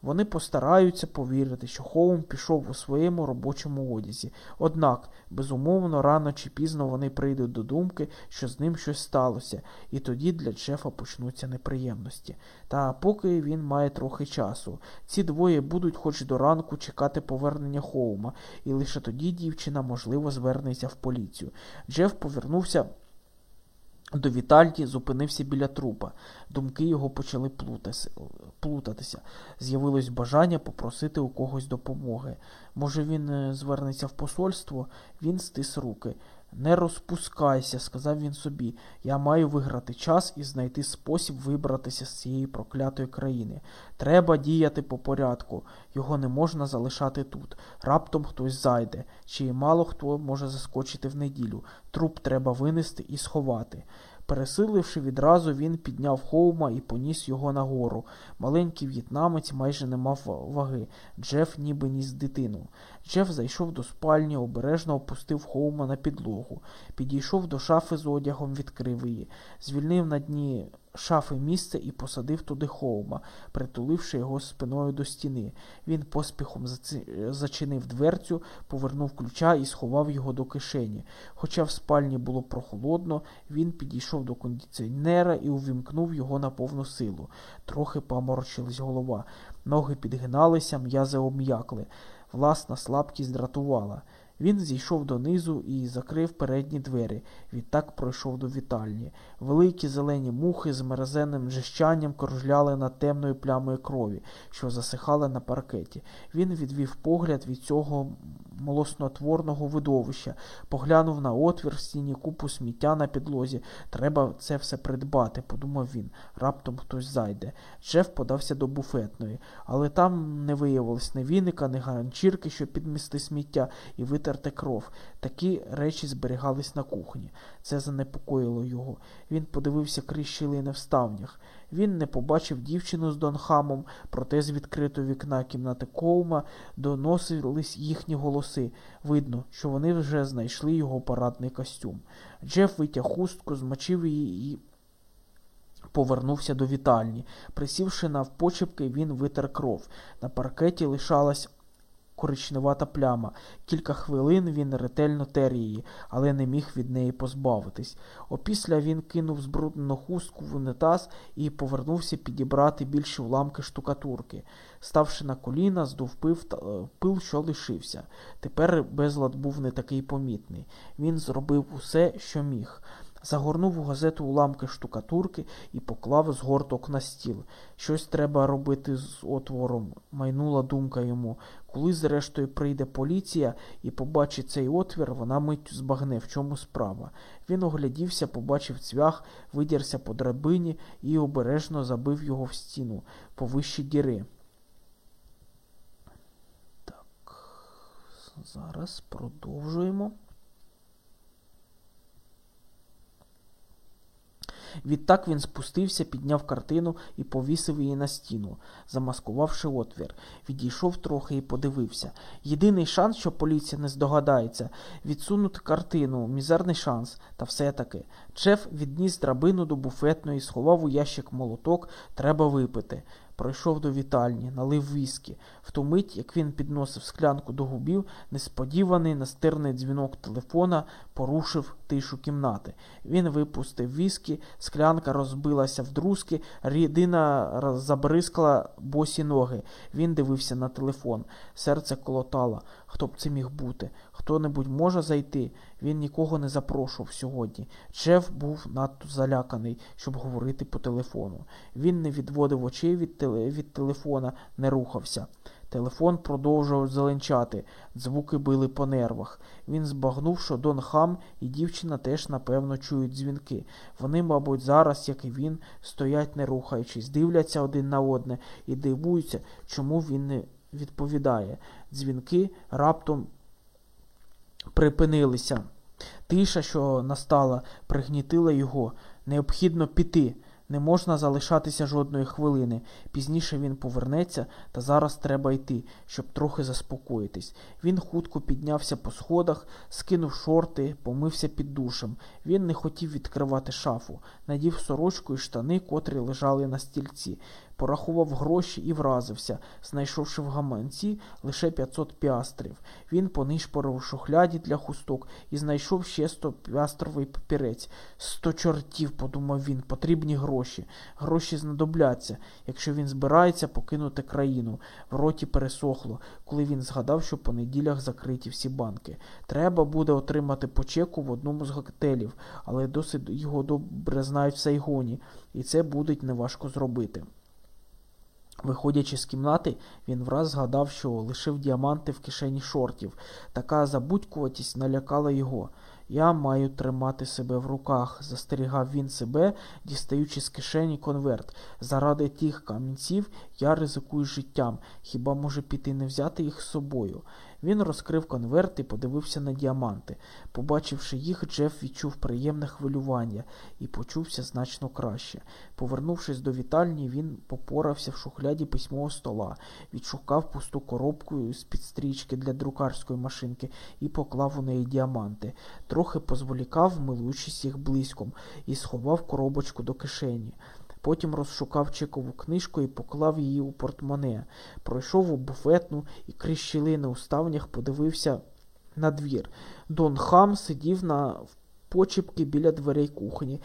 Вони постараються повірити, що Хоум пішов у своєму робочому одязі. Однак, безумовно, рано чи пізно вони прийдуть до думки, що з ним щось сталося, і тоді для Джефа почнуться неприємності. Та поки він має трохи часу, ці двоє будуть хоч до ранку чекати повернення Хоума, і лише тоді дівчина, можливо, звернеться в поліцію. Джеф повернувся. До Вітальді зупинився біля трупа. Думки його почали плутатися. З'явилось бажання попросити у когось допомоги. Може, він е, звернеться в посольство? Він стис руки. Не розпускайся, сказав він собі. Я маю виграти час і знайти спосіб вибратися з цієї проклятої країни. Треба діяти по порядку. Його не можна залишати тут. Раптом хтось зайде, чи мало хто може заскочити в неділю. Труп треба винести і сховати. Пересиливши відразу, він підняв Хоума і поніс його нагору. Маленький в'єтнамець майже не мав ваги. Джеф ніби ніс дитину. Джеф зайшов до спальні, обережно опустив Хоума на підлогу. Підійшов до шафи з одягом, відкрив її. Звільнив на дні шафи місце і посадив туди Хоума, притуливши його спиною до стіни. Він поспіхом зачинив дверцю, повернув ключа і сховав його до кишені. Хоча в спальні було прохолодно, він підійшов до кондиціонера і увімкнув його на повну силу. Трохи поморочилась голова. Ноги підгиналися, м'язи обм'якли. Власна слабкість дратувала. Він зійшов донизу і закрив передні двері. Відтак пройшов до вітальні. Великі зелені мухи з мерзенним жещанням кружляли над темною плямою крові, що засихала на паркеті. Він відвів погляд від цього молоснотворного видовища, поглянув на отвір в стіні купу сміття на підлозі. Треба це все придбати, подумав він. Раптом хтось зайде. Джеф подався до буфетної, але там не виявилось ні віника, ні гаранчірки, щоб підмісти сміття і витерти кров. Такі речі зберігались на кухні. Це занепокоїло його. Він подивився крізь щілини в ставнях. Він не побачив дівчину з Донхамом, проте з відкритого вікна кімнати Коума доносились їхні голоси. Видно, що вони вже знайшли його парадний костюм. Джеф витяг хустку, змочив її і повернувся до вітальні. Присівши навпочепки, він витер кров. На паркеті лишалась коричневата пляма. Кілька хвилин він ретельно тер її, але не міг від неї позбавитись. Опісля він кинув збруднену хустку в унитаз і повернувся підібрати більші уламки штукатурки. Ставши на коліна, здув е, пил, що лишився. Тепер безлад був не такий помітний. Він зробив усе, що міг. Загорнув у газету уламки штукатурки і поклав згорток на стіл. Щось треба робити з отвором, майнула думка йому. Коли, зрештою, прийде поліція і побачить цей отвір, вона миттю збагне, в чому справа. Він оглядівся, побачив цвях, видірся по драбині і обережно забив його в стіну по вищі діри. Так, зараз продовжуємо. Відтак він спустився, підняв картину і повісив її на стіну, замаскувавши отвір. Відійшов трохи і подивився. Єдиний шанс, що поліція не здогадається, відсунути картину, мізерний шанс, та все таки. Чеф відніс драбину до буфетної, сховав у ящик молоток, треба випити пройшов до вітальні, налив віскі. В ту мить, як він підносив склянку до губів, несподіваний настирний дзвінок телефона порушив тишу кімнати. Він випустив віскі, склянка розбилася в друзки, рідина забризкла босі ноги. Він дивився на телефон. Серце колотало. Хто б це міг бути? Хто-небудь може зайти? Він нікого не запрошував сьогодні. Джеф був надто заляканий, щоб говорити по телефону. Він не відводив очей від, теле... від телефона, не рухався. Телефон продовжував зеленчати, звуки били по нервах. Він збагнув, що Дон Хам і дівчина теж, напевно, чують дзвінки. Вони, мабуть, зараз, як і він, стоять не рухаючись, дивляться один на одне і дивуються, чому він не відповідає. Дзвінки раптом припинилися. Тиша, що настала, пригнітила його. Необхідно піти. Не можна залишатися жодної хвилини. Пізніше він повернеться, та зараз треба йти, щоб трохи заспокоїтись. Він хутко піднявся по сходах, скинув шорти, помився під душем. Він не хотів відкривати шафу, надів сорочку і штани, котрі лежали на стільці. Порахував гроші і вразився, знайшовши в гаманці лише 500 піастрів. Він понишпорив шухляді для хусток і знайшов ще 100 піастровий папірець. Сто чортів, подумав він, потрібні гроші. Гроші знадобляться, якщо він збирається покинути країну. В роті пересохло, коли він згадав, що по неділях закриті всі банки. Треба буде отримати по чеку в одному з готелів, але досить його добре знають в Сайгоні, і це буде неважко зробити. Виходячи з кімнати, він враз згадав, що лишив діаманти в кишені шортів. Така забудькуватість налякала його. Я маю тримати себе в руках, застерігав він себе, дістаючи з кишені конверт. Заради тих камінців я ризикую життям. Хіба може піти не взяти їх з собою? Він розкрив конверт і подивився на діаманти. Побачивши їх, Джеф відчув приємне хвилювання і почувся значно краще. Повернувшись до вітальні, він попорався в шухляді письмового стола, відшукав пусту коробку з під стрічки для друкарської машинки і поклав у неї діаманти. Трохи позволікав, милуючись їх близьком, і сховав коробочку до кишені. Потім розшукав чекову книжку і поклав її у портмоне. Пройшов у буфетну і крізь щілини у ставнях подивився на двір. Дон Хам сидів на почіпки біля дверей кухні,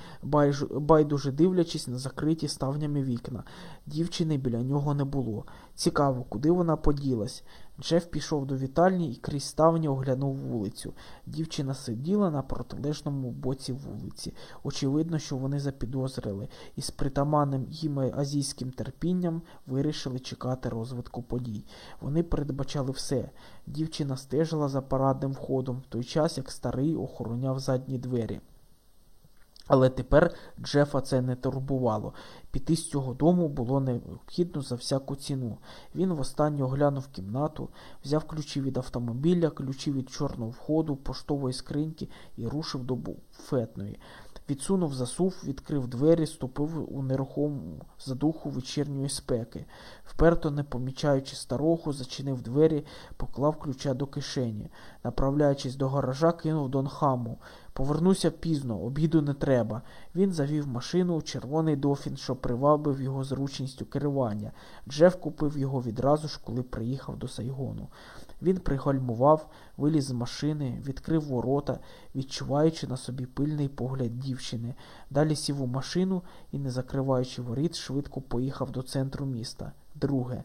байдуже дивлячись на закриті ставнями вікна. Дівчини біля нього не було. Цікаво, куди вона поділась. Джеф пішов до вітальні і крізь ставні оглянув вулицю. Дівчина сиділа на протилежному боці вулиці. Очевидно, що вони запідозрили і з притаманним їм азійським терпінням вирішили чекати розвитку подій. Вони передбачали все. Дівчина стежила за парадним входом, в той час як старий охороняв задні двері. Але тепер Джефа це не турбувало. Піти з цього дому було необхідно за всяку ціну. Він востаннє оглянув кімнату, взяв ключі від автомобіля, ключі від чорного входу, поштової скриньки і рушив до буфетної. Відсунув засув, відкрив двері, ступив у нерухому задуху вечірньої спеки. Вперто, не помічаючи старого, зачинив двері, поклав ключа до кишені. Направляючись до гаража, кинув Донхаму. Повернуся пізно, обіду не треба. Він завів машину у червоний дофін, що привабив його зручністю керування. Джеф купив його відразу ж, коли приїхав до Сайгону. Він пригальмував, виліз з машини, відкрив ворота, відчуваючи на собі пильний погляд дівчини. Далі сів у машину і, не закриваючи воріт, швидко поїхав до центру міста. Друге.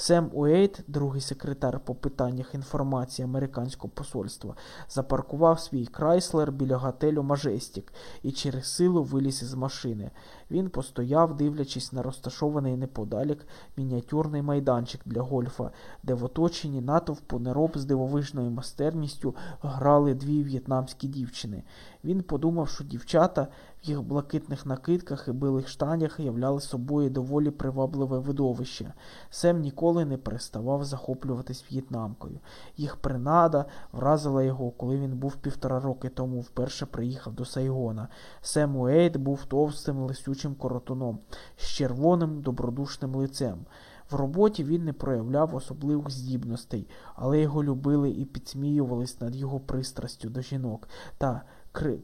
Сем Уейт, другий секретар по питаннях інформації американського посольства, запаркував свій крайслер біля готелю Мажестік і через силу виліз із машини. Він постояв, дивлячись на розташований неподалік мініатюрний майданчик для гольфа, де в оточенні натовпу нероб з дивовижною майстерністю грали дві в'єтнамські дівчини. Він подумав, що дівчата в їх блакитних накидках і билих штанях являли собою доволі привабливе видовище. Сем ніколи не переставав захоплюватись в'єтнамкою. Їх принада вразила його, коли він був півтора роки тому вперше приїхав до Сайгона. Сем Уейт був товстим лисючим коротуном з червоним добродушним лицем. В роботі він не проявляв особливих здібностей, але його любили і підсміювались над його пристрастю до жінок та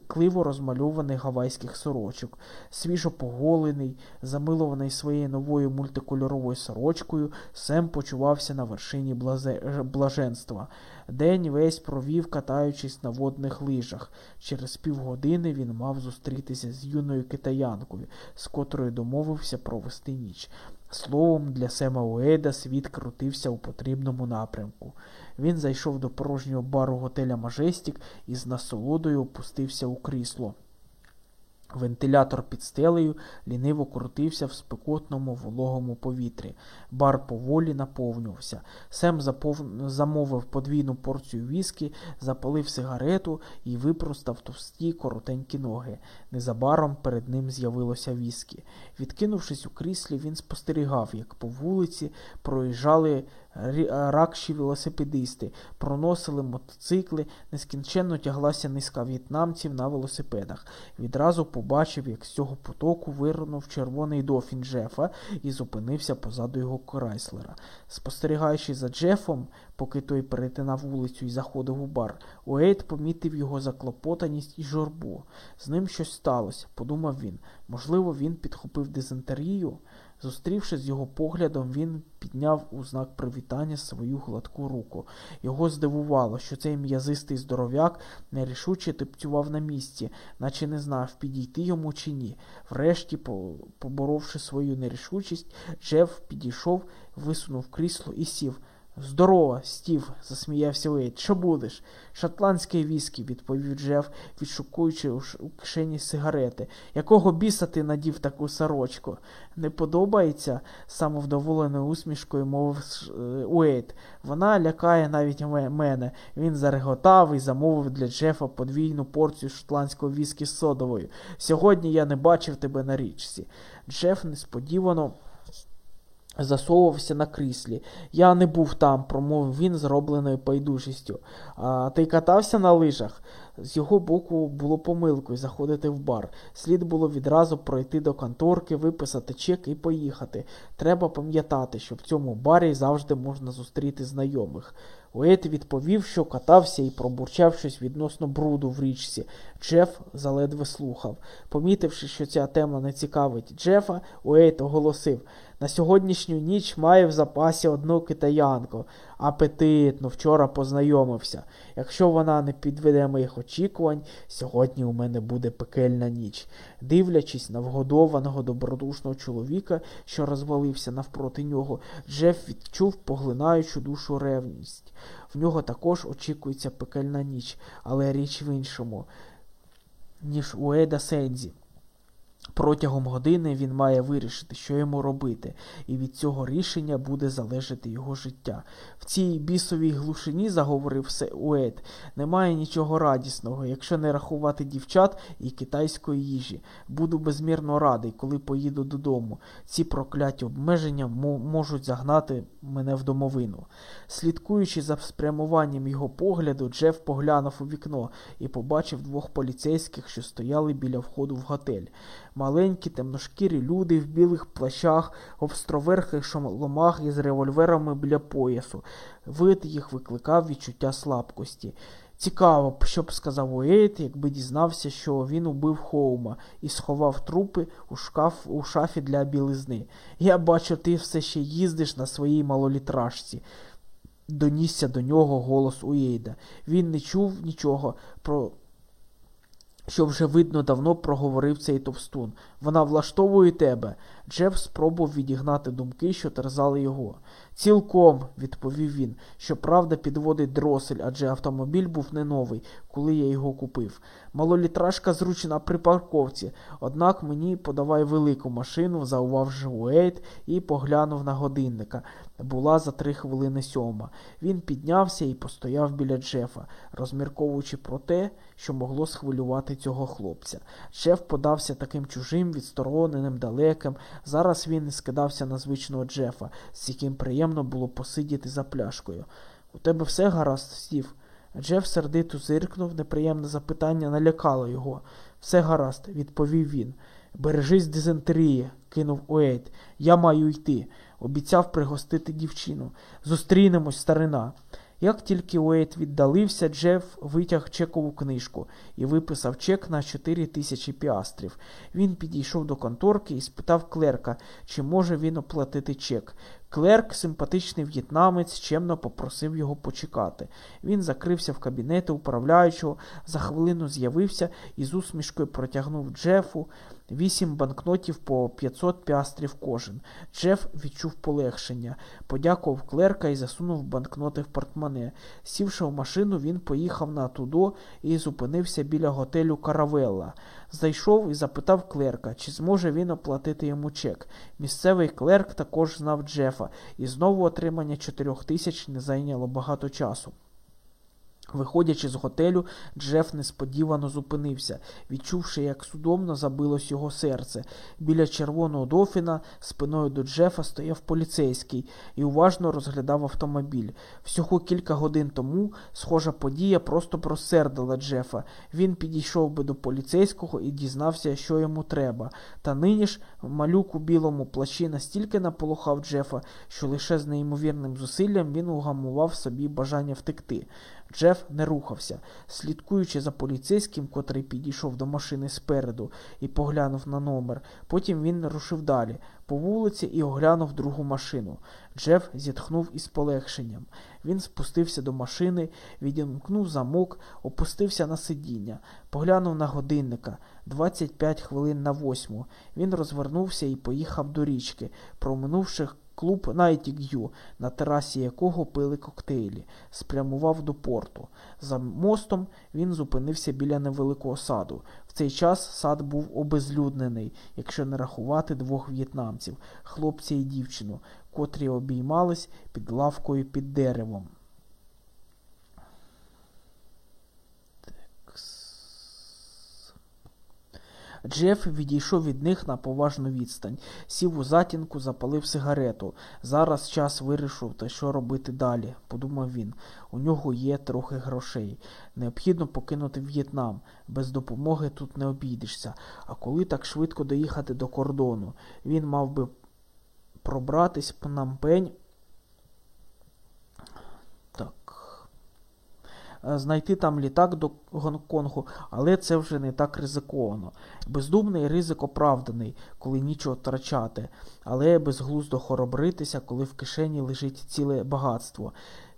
кливо розмальованих гавайських сорочок, свіжо поголений, замилований своєю новою мультикольоровою сорочкою, Сем почувався на вершині блазе... блаженства. День весь провів, катаючись на водних лижах. Через півгодини він мав зустрітися з юною китаянкою, з котрою домовився провести ніч. Словом, для Сема Уейда світ крутився у потрібному напрямку. Він зайшов до порожнього бару готеля Мажестік і з насолодою опустився у крісло. Вентилятор під стелею ліниво крутився в спекотному вологому повітрі. Бар поволі наповнювався. Сем запов... замовив подвійну порцію віскі, запалив сигарету і випростав товсті коротенькі ноги. Незабаром перед ним з'явилося віскі. Відкинувшись у кріслі, він спостерігав, як по вулиці проїжджали ракші велосипедисти, проносили мотоцикли, нескінченно тяглася низка в'єтнамців на велосипедах. Відразу побачив, як з цього потоку вирнув червоний дофін Джефа і зупинився позаду його Крайслера. Спостерігаючи за Джефом, поки той перетинав вулицю і заходив у бар, Уейт помітив його заклопотаність і журбу. З ним щось сталося, подумав він. Можливо, він підхопив дизентерію. Зустрівшись з його поглядом, він підняв у знак привітання свою гладку руку. Його здивувало, що цей м'язистий здоров'як нерішуче тепцював на місці, наче не знав, підійти йому чи ні. Врешті, поборовши свою нерішучість, Джеф підійшов, висунув крісло і сів. Здорово, Стів, засміявся Уейт. Що будеш? Шотландське віскі, відповів Джеф, відшукуючи у кишені сигарети. Якого біса ти надів таку сорочку? Не подобається? самовдоволеною усмішкою мовив е, Уейт. Вона лякає навіть мене. Він зареготав і замовив для Джефа подвійну порцію шотландського віскі з содовою. Сьогодні я не бачив тебе на річці. Джеф несподівано. Засовувався на кріслі. Я не був там, промовив він зробленою байдужістю. А ти катався на лижах? З його боку було помилкою заходити в бар. Слід було відразу пройти до конторки, виписати чек і поїхати. Треба пам'ятати, що в цьому барі завжди можна зустріти знайомих. Уейт відповів, що катався і пробурчав щось відносно бруду в річці. Джеф заледве слухав. Помітивши, що ця тема не цікавить Джефа, Уейт оголосив на сьогоднішню ніч має в запасі одну китаянку. Апетитно, вчора познайомився. Якщо вона не підведе моїх очікувань, сьогодні у мене буде пекельна ніч. Дивлячись на вгодованого добродушного чоловіка, що розвалився навпроти нього, Джеф відчув поглинаючу душу ревність. В нього також очікується пекельна ніч, але річ в іншому, ніж у Еда Сензі. Протягом години він має вирішити, що йому робити, і від цього рішення буде залежати його життя. В цій бісовій глушині, заговорив Ует, немає нічого радісного, якщо не рахувати дівчат і китайської їжі. Буду безмірно радий, коли поїду додому. Ці прокляті обмеження можуть загнати мене в домовину. Слідкуючи за спрямуванням його погляду, Джеф поглянув у вікно і побачив двох поліцейських, що стояли біля входу в готель. Маленькі темношкірі люди в білих плащах, обстроверхих шоломах із револьверами біля поясу. Вид їх викликав відчуття слабкості. Цікаво, б, що б сказав Уейт, якби дізнався, що він убив Хоума і сховав трупи у шкаф, у шафі для білизни. Я бачу, ти все ще їздиш на своїй малолітражці. Донісся до нього голос Уейда. Він не чув нічого про що вже, видно, давно проговорив цей товстун. Вона влаштовує тебе. Джефф спробував відігнати думки, що терзали його. Цілком, відповів він, щоправда, підводить дросель, адже автомобіль був не новий, коли я його купив. Малолітражка зручена при парковці, однак мені подавай велику машину, зауважив Уейт і поглянув на годинника. Була за три хвилини сьома. Він піднявся і постояв біля Джефа, розмірковуючи про те, що могло схвилювати цього хлопця. Джеф подався таким чужим, відстороненим, далеким. Зараз він скидався на звичного Джефа, з яким приємно було посидіти за пляшкою. У тебе все гаразд, Стів? Джеф сердито зиркнув, неприємне запитання налякало його. Все гаразд, відповів він. Бережись дизентерії, кинув Уейт. Я маю йти. Обіцяв пригостити дівчину. Зустрінемось, старина. Як тільки Уейт віддалився, Джеф витяг чекову книжку і виписав чек на 4 тисячі піастрів. Він підійшов до конторки і спитав клерка, чи може він оплатити чек. Клерк, симпатичний в'єтнамець, чемно попросив його почекати. Він закрився в кабінети управляючого, за хвилину з'явився і з усмішкою протягнув Джефу вісім банкнотів по 500 піастрів кожен. Джеф відчув полегшення, подякував клерка і засунув банкноти в портмоне. Сівши в машину, він поїхав на Тудо і зупинився біля готелю Каравелла. Зайшов і запитав клерка, чи зможе він оплатити йому чек. Місцевий клерк також знав Джефа, і знову отримання чотирьох тисяч не зайняло багато часу. Виходячи з готелю, Джеф несподівано зупинився, відчувши, як судомно забилось його серце. Біля червоного дофіна спиною до Джефа стояв поліцейський і уважно розглядав автомобіль. Всього кілька годин тому схожа подія просто просердила Джефа. Він підійшов би до поліцейського і дізнався, що йому треба. Та нині ж малюк у білому плащі настільки наполохав Джефа, що лише з неймовірним зусиллям він угамував собі бажання втекти. Джеф не рухався, слідкуючи за поліцейським, котрий підійшов до машини спереду і поглянув на номер. Потім він рушив далі, по вулиці і оглянув другу машину. Джеф зітхнув із полегшенням. Він спустився до машини, відімкнув замок, опустився на сидіння, поглянув на годинника 25 хвилин на восьму. Він розвернувся і поїхав до річки, проминувши клуб Найтік'ю, на терасі якого пили коктейлі, спрямував до порту. За мостом він зупинився біля невеликого саду. В цей час сад був обезлюднений, якщо не рахувати двох в'єтнамців, хлопця і дівчину, котрі обіймались під лавкою під деревом. Джеф відійшов від них на поважну відстань, сів у затінку, запалив сигарету. Зараз час вирішив, та що робити далі, подумав він. У нього є трохи грошей. Необхідно покинути В'єтнам. Без допомоги тут не обійдешся. А коли так швидко доїхати до кордону, він мав би пробратись по знайти там літак до Гонконгу, але це вже не так ризиковано. Бездумний ризик оправданий, коли нічого втрачати, але безглуздо хоробритися, коли в кишені лежить ціле багатство.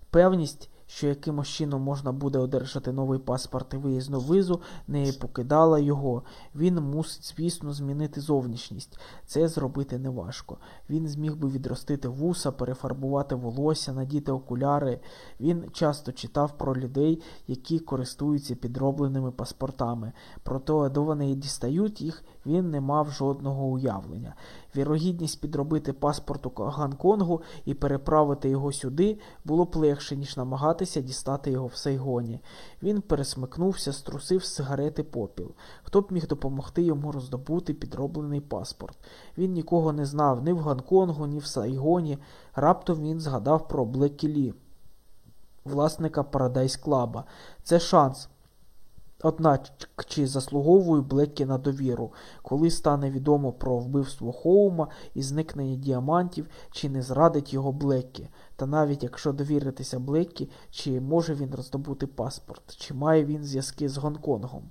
Певність що якимось чином можна буде одержати новий паспорт і виїзну визу, не покидала його. Він мусить, звісно, змінити зовнішність. Це зробити неважко. Він зміг би відростити вуса, перефарбувати волосся, надіти окуляри. Він часто читав про людей, які користуються підробленими паспортами. Проте, до вони дістають їх, він не мав жодного уявлення. Вірогідність підробити паспорт у Гонконгу і переправити його сюди було б легше, ніж намагатися дістати його в Сайгоні. Він пересмикнувся, струсив з сигарети попіл. Хто б міг допомогти йому роздобути підроблений паспорт? Він нікого не знав ні в Гонконгу, ні в Сайгоні. Раптом він згадав про Блекі Лі, власника Парадайс Клаба. Це шанс. Однак чи заслуговує Блекі на довіру, коли стане відомо про вбивство Хоума і зникнення діамантів, чи не зрадить його Блекі? Та навіть якщо довіритися Блекі, чи може він роздобути паспорт, чи має він зв'язки з Гонконгом?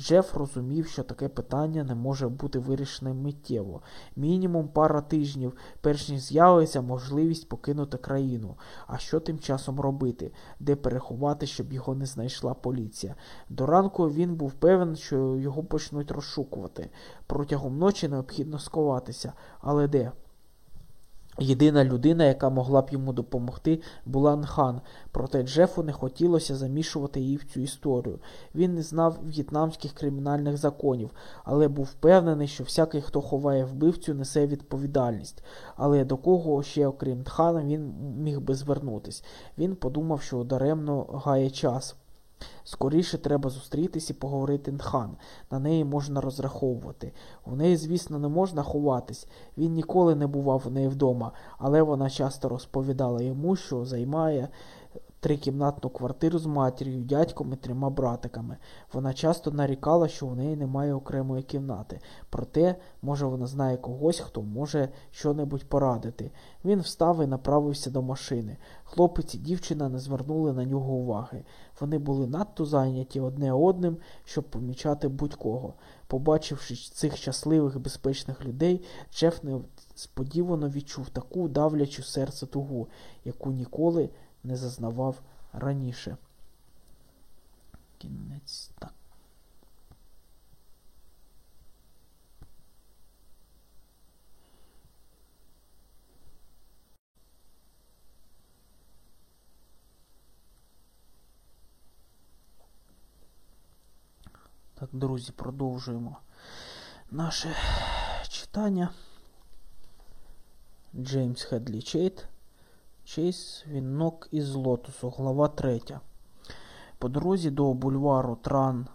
Джеф розумів, що таке питання не може бути вирішеним миттєво. Мінімум пара тижнів, перш ніж з'явиться можливість покинути країну. А що тим часом робити, де переховати, щоб його не знайшла поліція? До ранку він був певен, що його почнуть розшукувати. Протягом ночі необхідно сховатися. Але де? Єдина людина, яка могла б йому допомогти, була Нхан, проте Джефу не хотілося замішувати її в цю історію. Він не знав в'єтнамських кримінальних законів, але був впевнений, що всякий, хто ховає вбивцю, несе відповідальність. Але до кого ще, окрім Тхана, він міг би звернутись. Він подумав, що даремно гає час. Скоріше треба зустрітись і поговорити Нхан. На неї можна розраховувати. У неї, звісно, не можна ховатись. Він ніколи не бував у неї вдома, але вона часто розповідала йому, що займає трикімнатну квартиру з матір'ю, дядьком і трьома братиками. Вона часто нарікала, що у неї немає окремої кімнати. Проте, може, вона знає когось, хто може щонебудь порадити. Він встав і направився до машини. Хлопець і дівчина не звернули на нього уваги. Вони були надто зайняті одне одним, щоб помічати будь-кого. Побачивши цих щасливих, безпечних людей, Джеф несподівано відчув таку давлячу серце тугу, яку ніколи не зазнавав раніше. Кінець так. Так, друзі, продовжуємо наше читання. Джеймс Хедлі Чейт. Чейз Вінок із Лотосу, глава 3. По дорозі до бульвару Тран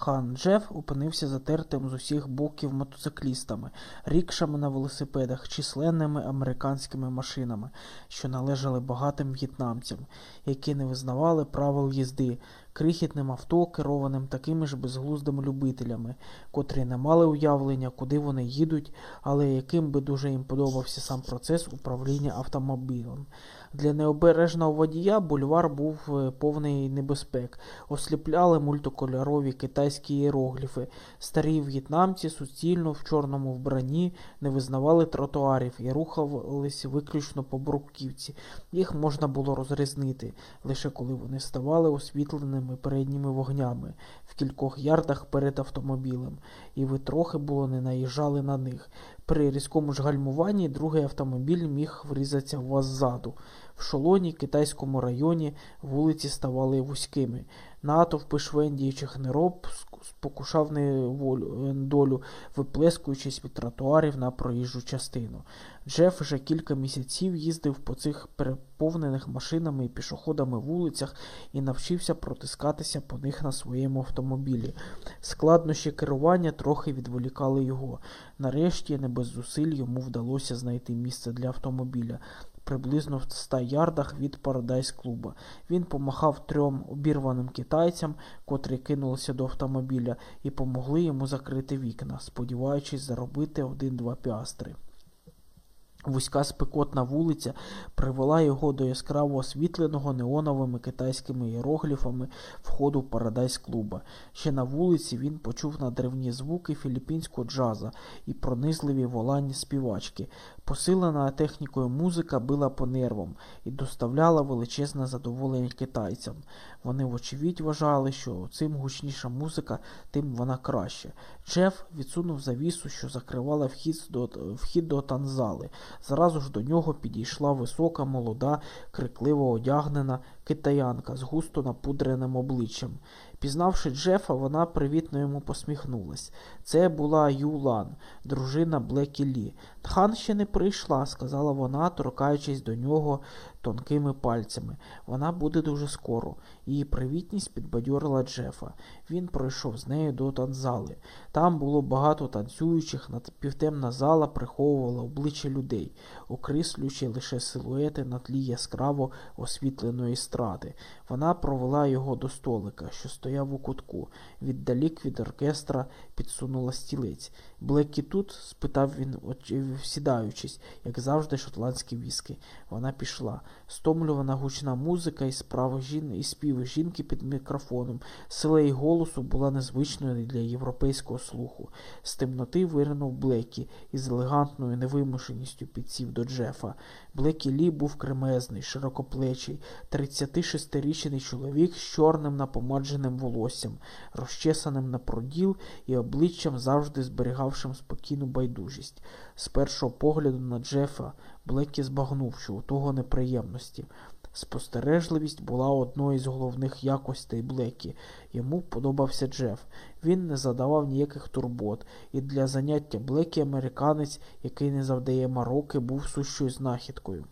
Хан Джеф опинився затертим з усіх боків мотоциклістами, рікшами на велосипедах, численними американськими машинами, що належали багатим в'єтнамцям, які не визнавали правил їзди, крихітним авто, керованим такими ж безглуздими любителями, котрі не мали уявлення, куди вони їдуть, але яким би дуже їм подобався сам процес управління автомобілем. Для необережного водія бульвар був е, повний небезпек. Осліпляли мультикольорові китайські іерогліфи. Старі в'єтнамці суцільно в чорному вбранні не визнавали тротуарів і рухались виключно по бруківці. Їх можна було розрізнити, лише коли вони ставали освітленими передніми вогнями в кількох ярдах перед автомобілем, і ви трохи було не наїжджали на них. При різкому ж гальмуванні другий автомобіль міг врізатися в вас ззаду. В шолоні, китайському районі вулиці ставали вузькими. Натовпи швендіючих нероб спокушав неволю, долю, виплескуючись від тротуарів на проїжджу частину. Джеф вже кілька місяців їздив по цих переповнених машинами і пішоходами вулицях і навчився протискатися по них на своєму автомобілі. Складнощі керування трохи відволікали його. Нарешті, не без зусиль, йому вдалося знайти місце для автомобіля приблизно в 100 ярдах від Парадайс клуба. Він помахав трьом обірваним китайцям, котрі кинулися до автомобіля, і помогли йому закрити вікна, сподіваючись заробити один-два піастри. Вузька спекотна вулиця привела його до яскраво освітленого неоновими китайськими іерогліфами входу Парадайс клуба. Ще на вулиці він почув надревні звуки філіппінського джаза і пронизливі волання співачки. Посилена технікою музика била по нервам і доставляла величезне задоволення китайцям. Вони, вочевидь, вважали, що цим гучніша музика, тим вона краще. Джеф відсунув завісу, що закривала вхід до вхід до танзали. Зразу ж до нього підійшла висока, молода, крикливо одягнена китаянка з густо напудреним обличчям. Пізнавши Джефа, вона привітно йому посміхнулась. Це була Юлан, дружина Блекі Лі. Тхан ще не прийшла, сказала вона, торкаючись до нього тонкими пальцями. Вона буде дуже скоро. Її привітність підбадьорила Джефа. Він пройшов з нею до танзали. Там було багато танцюючих, півтемна зала приховувала обличчя людей, окрислюючи лише силуети на тлі яскраво освітленої страти. Вона провела його до столика, що стояв у кутку. Віддалік від оркестра підсунула стілець. Блекі тут? спитав він, сідаючись, як завжди, шотландські віски. Вона пішла. Стомлювана гучна музика і справа жін... і співи жінки під мікрофоном. Сила її голосу була незвичною для європейського слуху. З темноти виринув Блекі і з елегантною невимушеністю підсів до Джефа. Блекі Лі був кремезний, широкоплечий, 36-річний чоловік з чорним напомадженим волоссям, розчесаним на проділ і обличчям завжди зберігавшим спокійну байдужість. З першого погляду на Джефа Блекі збагнув, що у того неприємності. Спостережливість була одною з головних якостей Блекі. Йому подобався Джеф. Він не задавав ніяких турбот, і для заняття Блекі американець, який не завдає мароки, був сущою знахідкою.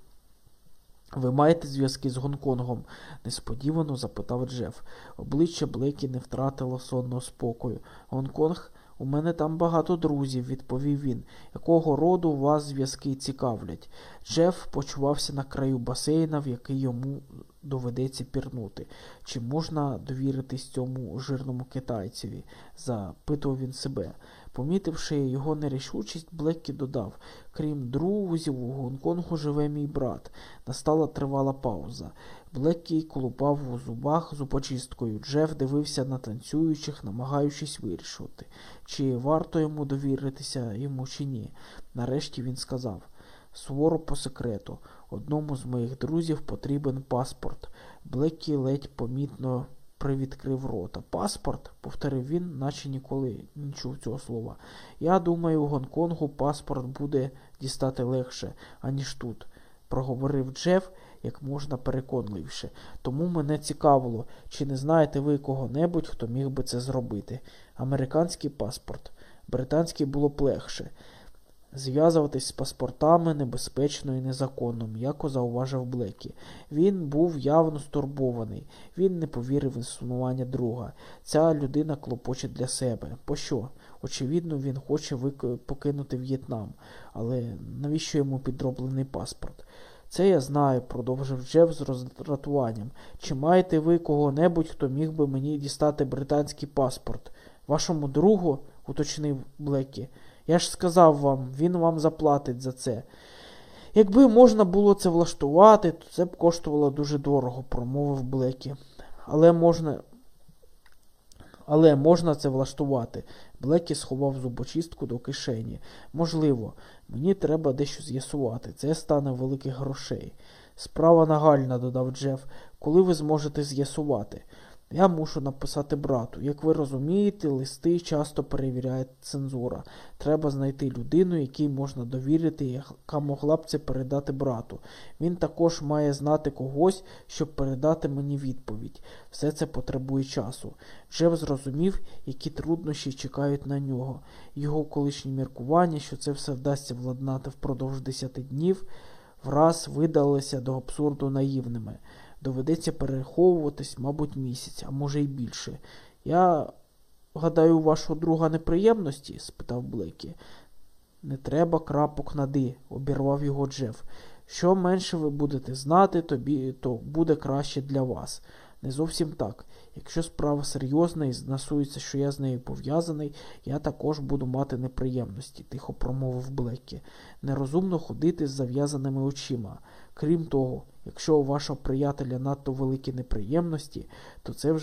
Ви маєте зв'язки з Гонконгом? несподівано запитав Джеф. Обличчя Блекі не втратило сонного спокою. Гонконг у мене там багато друзів, відповів він. Якого роду вас зв'язки цікавлять? Джеф почувався на краю басейна, в який йому доведеться пірнути. Чи можна довіритись цьому жирному китайцеві? запитував він себе. Помітивши його нерішучість, Блеккі додав крім друзів, у Гонконгу живе мій брат. Настала тривала пауза. Блеккі колупав у зубах зубочисткою. Джеф дивився на танцюючих, намагаючись вирішувати, чи варто йому довіритися йому, чи ні. Нарешті він сказав суворо по секрету. Одному з моїх друзів потрібен паспорт. Блеккі ледь помітно привідкрив рота. Паспорт, повторив він, наче ніколи не чув цього слова. Я думаю, у Гонконгу паспорт буде дістати легше, аніж тут, проговорив Джеф як можна переконливіше. Тому мене цікавило, чи не знаєте ви кого-небудь, хто міг би це зробити. Американський паспорт. Британський було б легше. Зв'язуватись з паспортами небезпечно і незаконно, м'яко зауважив Блекі. Він був явно стурбований. Він не повірив в існування друга. Ця людина клопоче для себе. Пощо? Очевидно, він хоче покинути В'єтнам. Але навіщо йому підроблений паспорт? Це я знаю, продовжив Джеф з роздратуванням. Чи маєте ви кого-небудь, хто міг би мені дістати британський паспорт? Вашому другу? уточнив Блекі. Я ж сказав вам, він вам заплатить за це. Якби можна було це влаштувати, то це б коштувало дуже дорого, промовив Блекі. Але можна. Але можна це влаштувати. Блекі сховав зубочистку до кишені. Можливо, мені треба дещо з'ясувати. Це стане великих грошей. Справа нагальна, додав Джеф. Коли ви зможете з'ясувати? Я мушу написати брату. Як ви розумієте, листи часто перевіряє цензура. Треба знайти людину, якій можна довірити, яка могла б це передати брату. Він також має знати когось, щоб передати мені відповідь. Все це потребує часу. Джеф зрозумів, які труднощі чекають на нього. Його колишні міркування, що це все вдасться владнати впродовж десяти днів, враз видалися до абсурду наївними. Доведеться переховуватись, мабуть, місяць, а може й більше. Я гадаю, вашого друга неприємності? спитав Блекі. Не треба крапок на «ди», обірвав його Джеф. Що менше ви будете знати, тобі, то буде краще для вас. Не зовсім так. Якщо справа серйозна і знасується, що я з нею пов'язаний, я також буду мати неприємності, тихо промовив Блекі. Нерозумно ходити з зав'язаними очима. Крім того, якщо у вашого приятеля надто великі неприємності, то це вже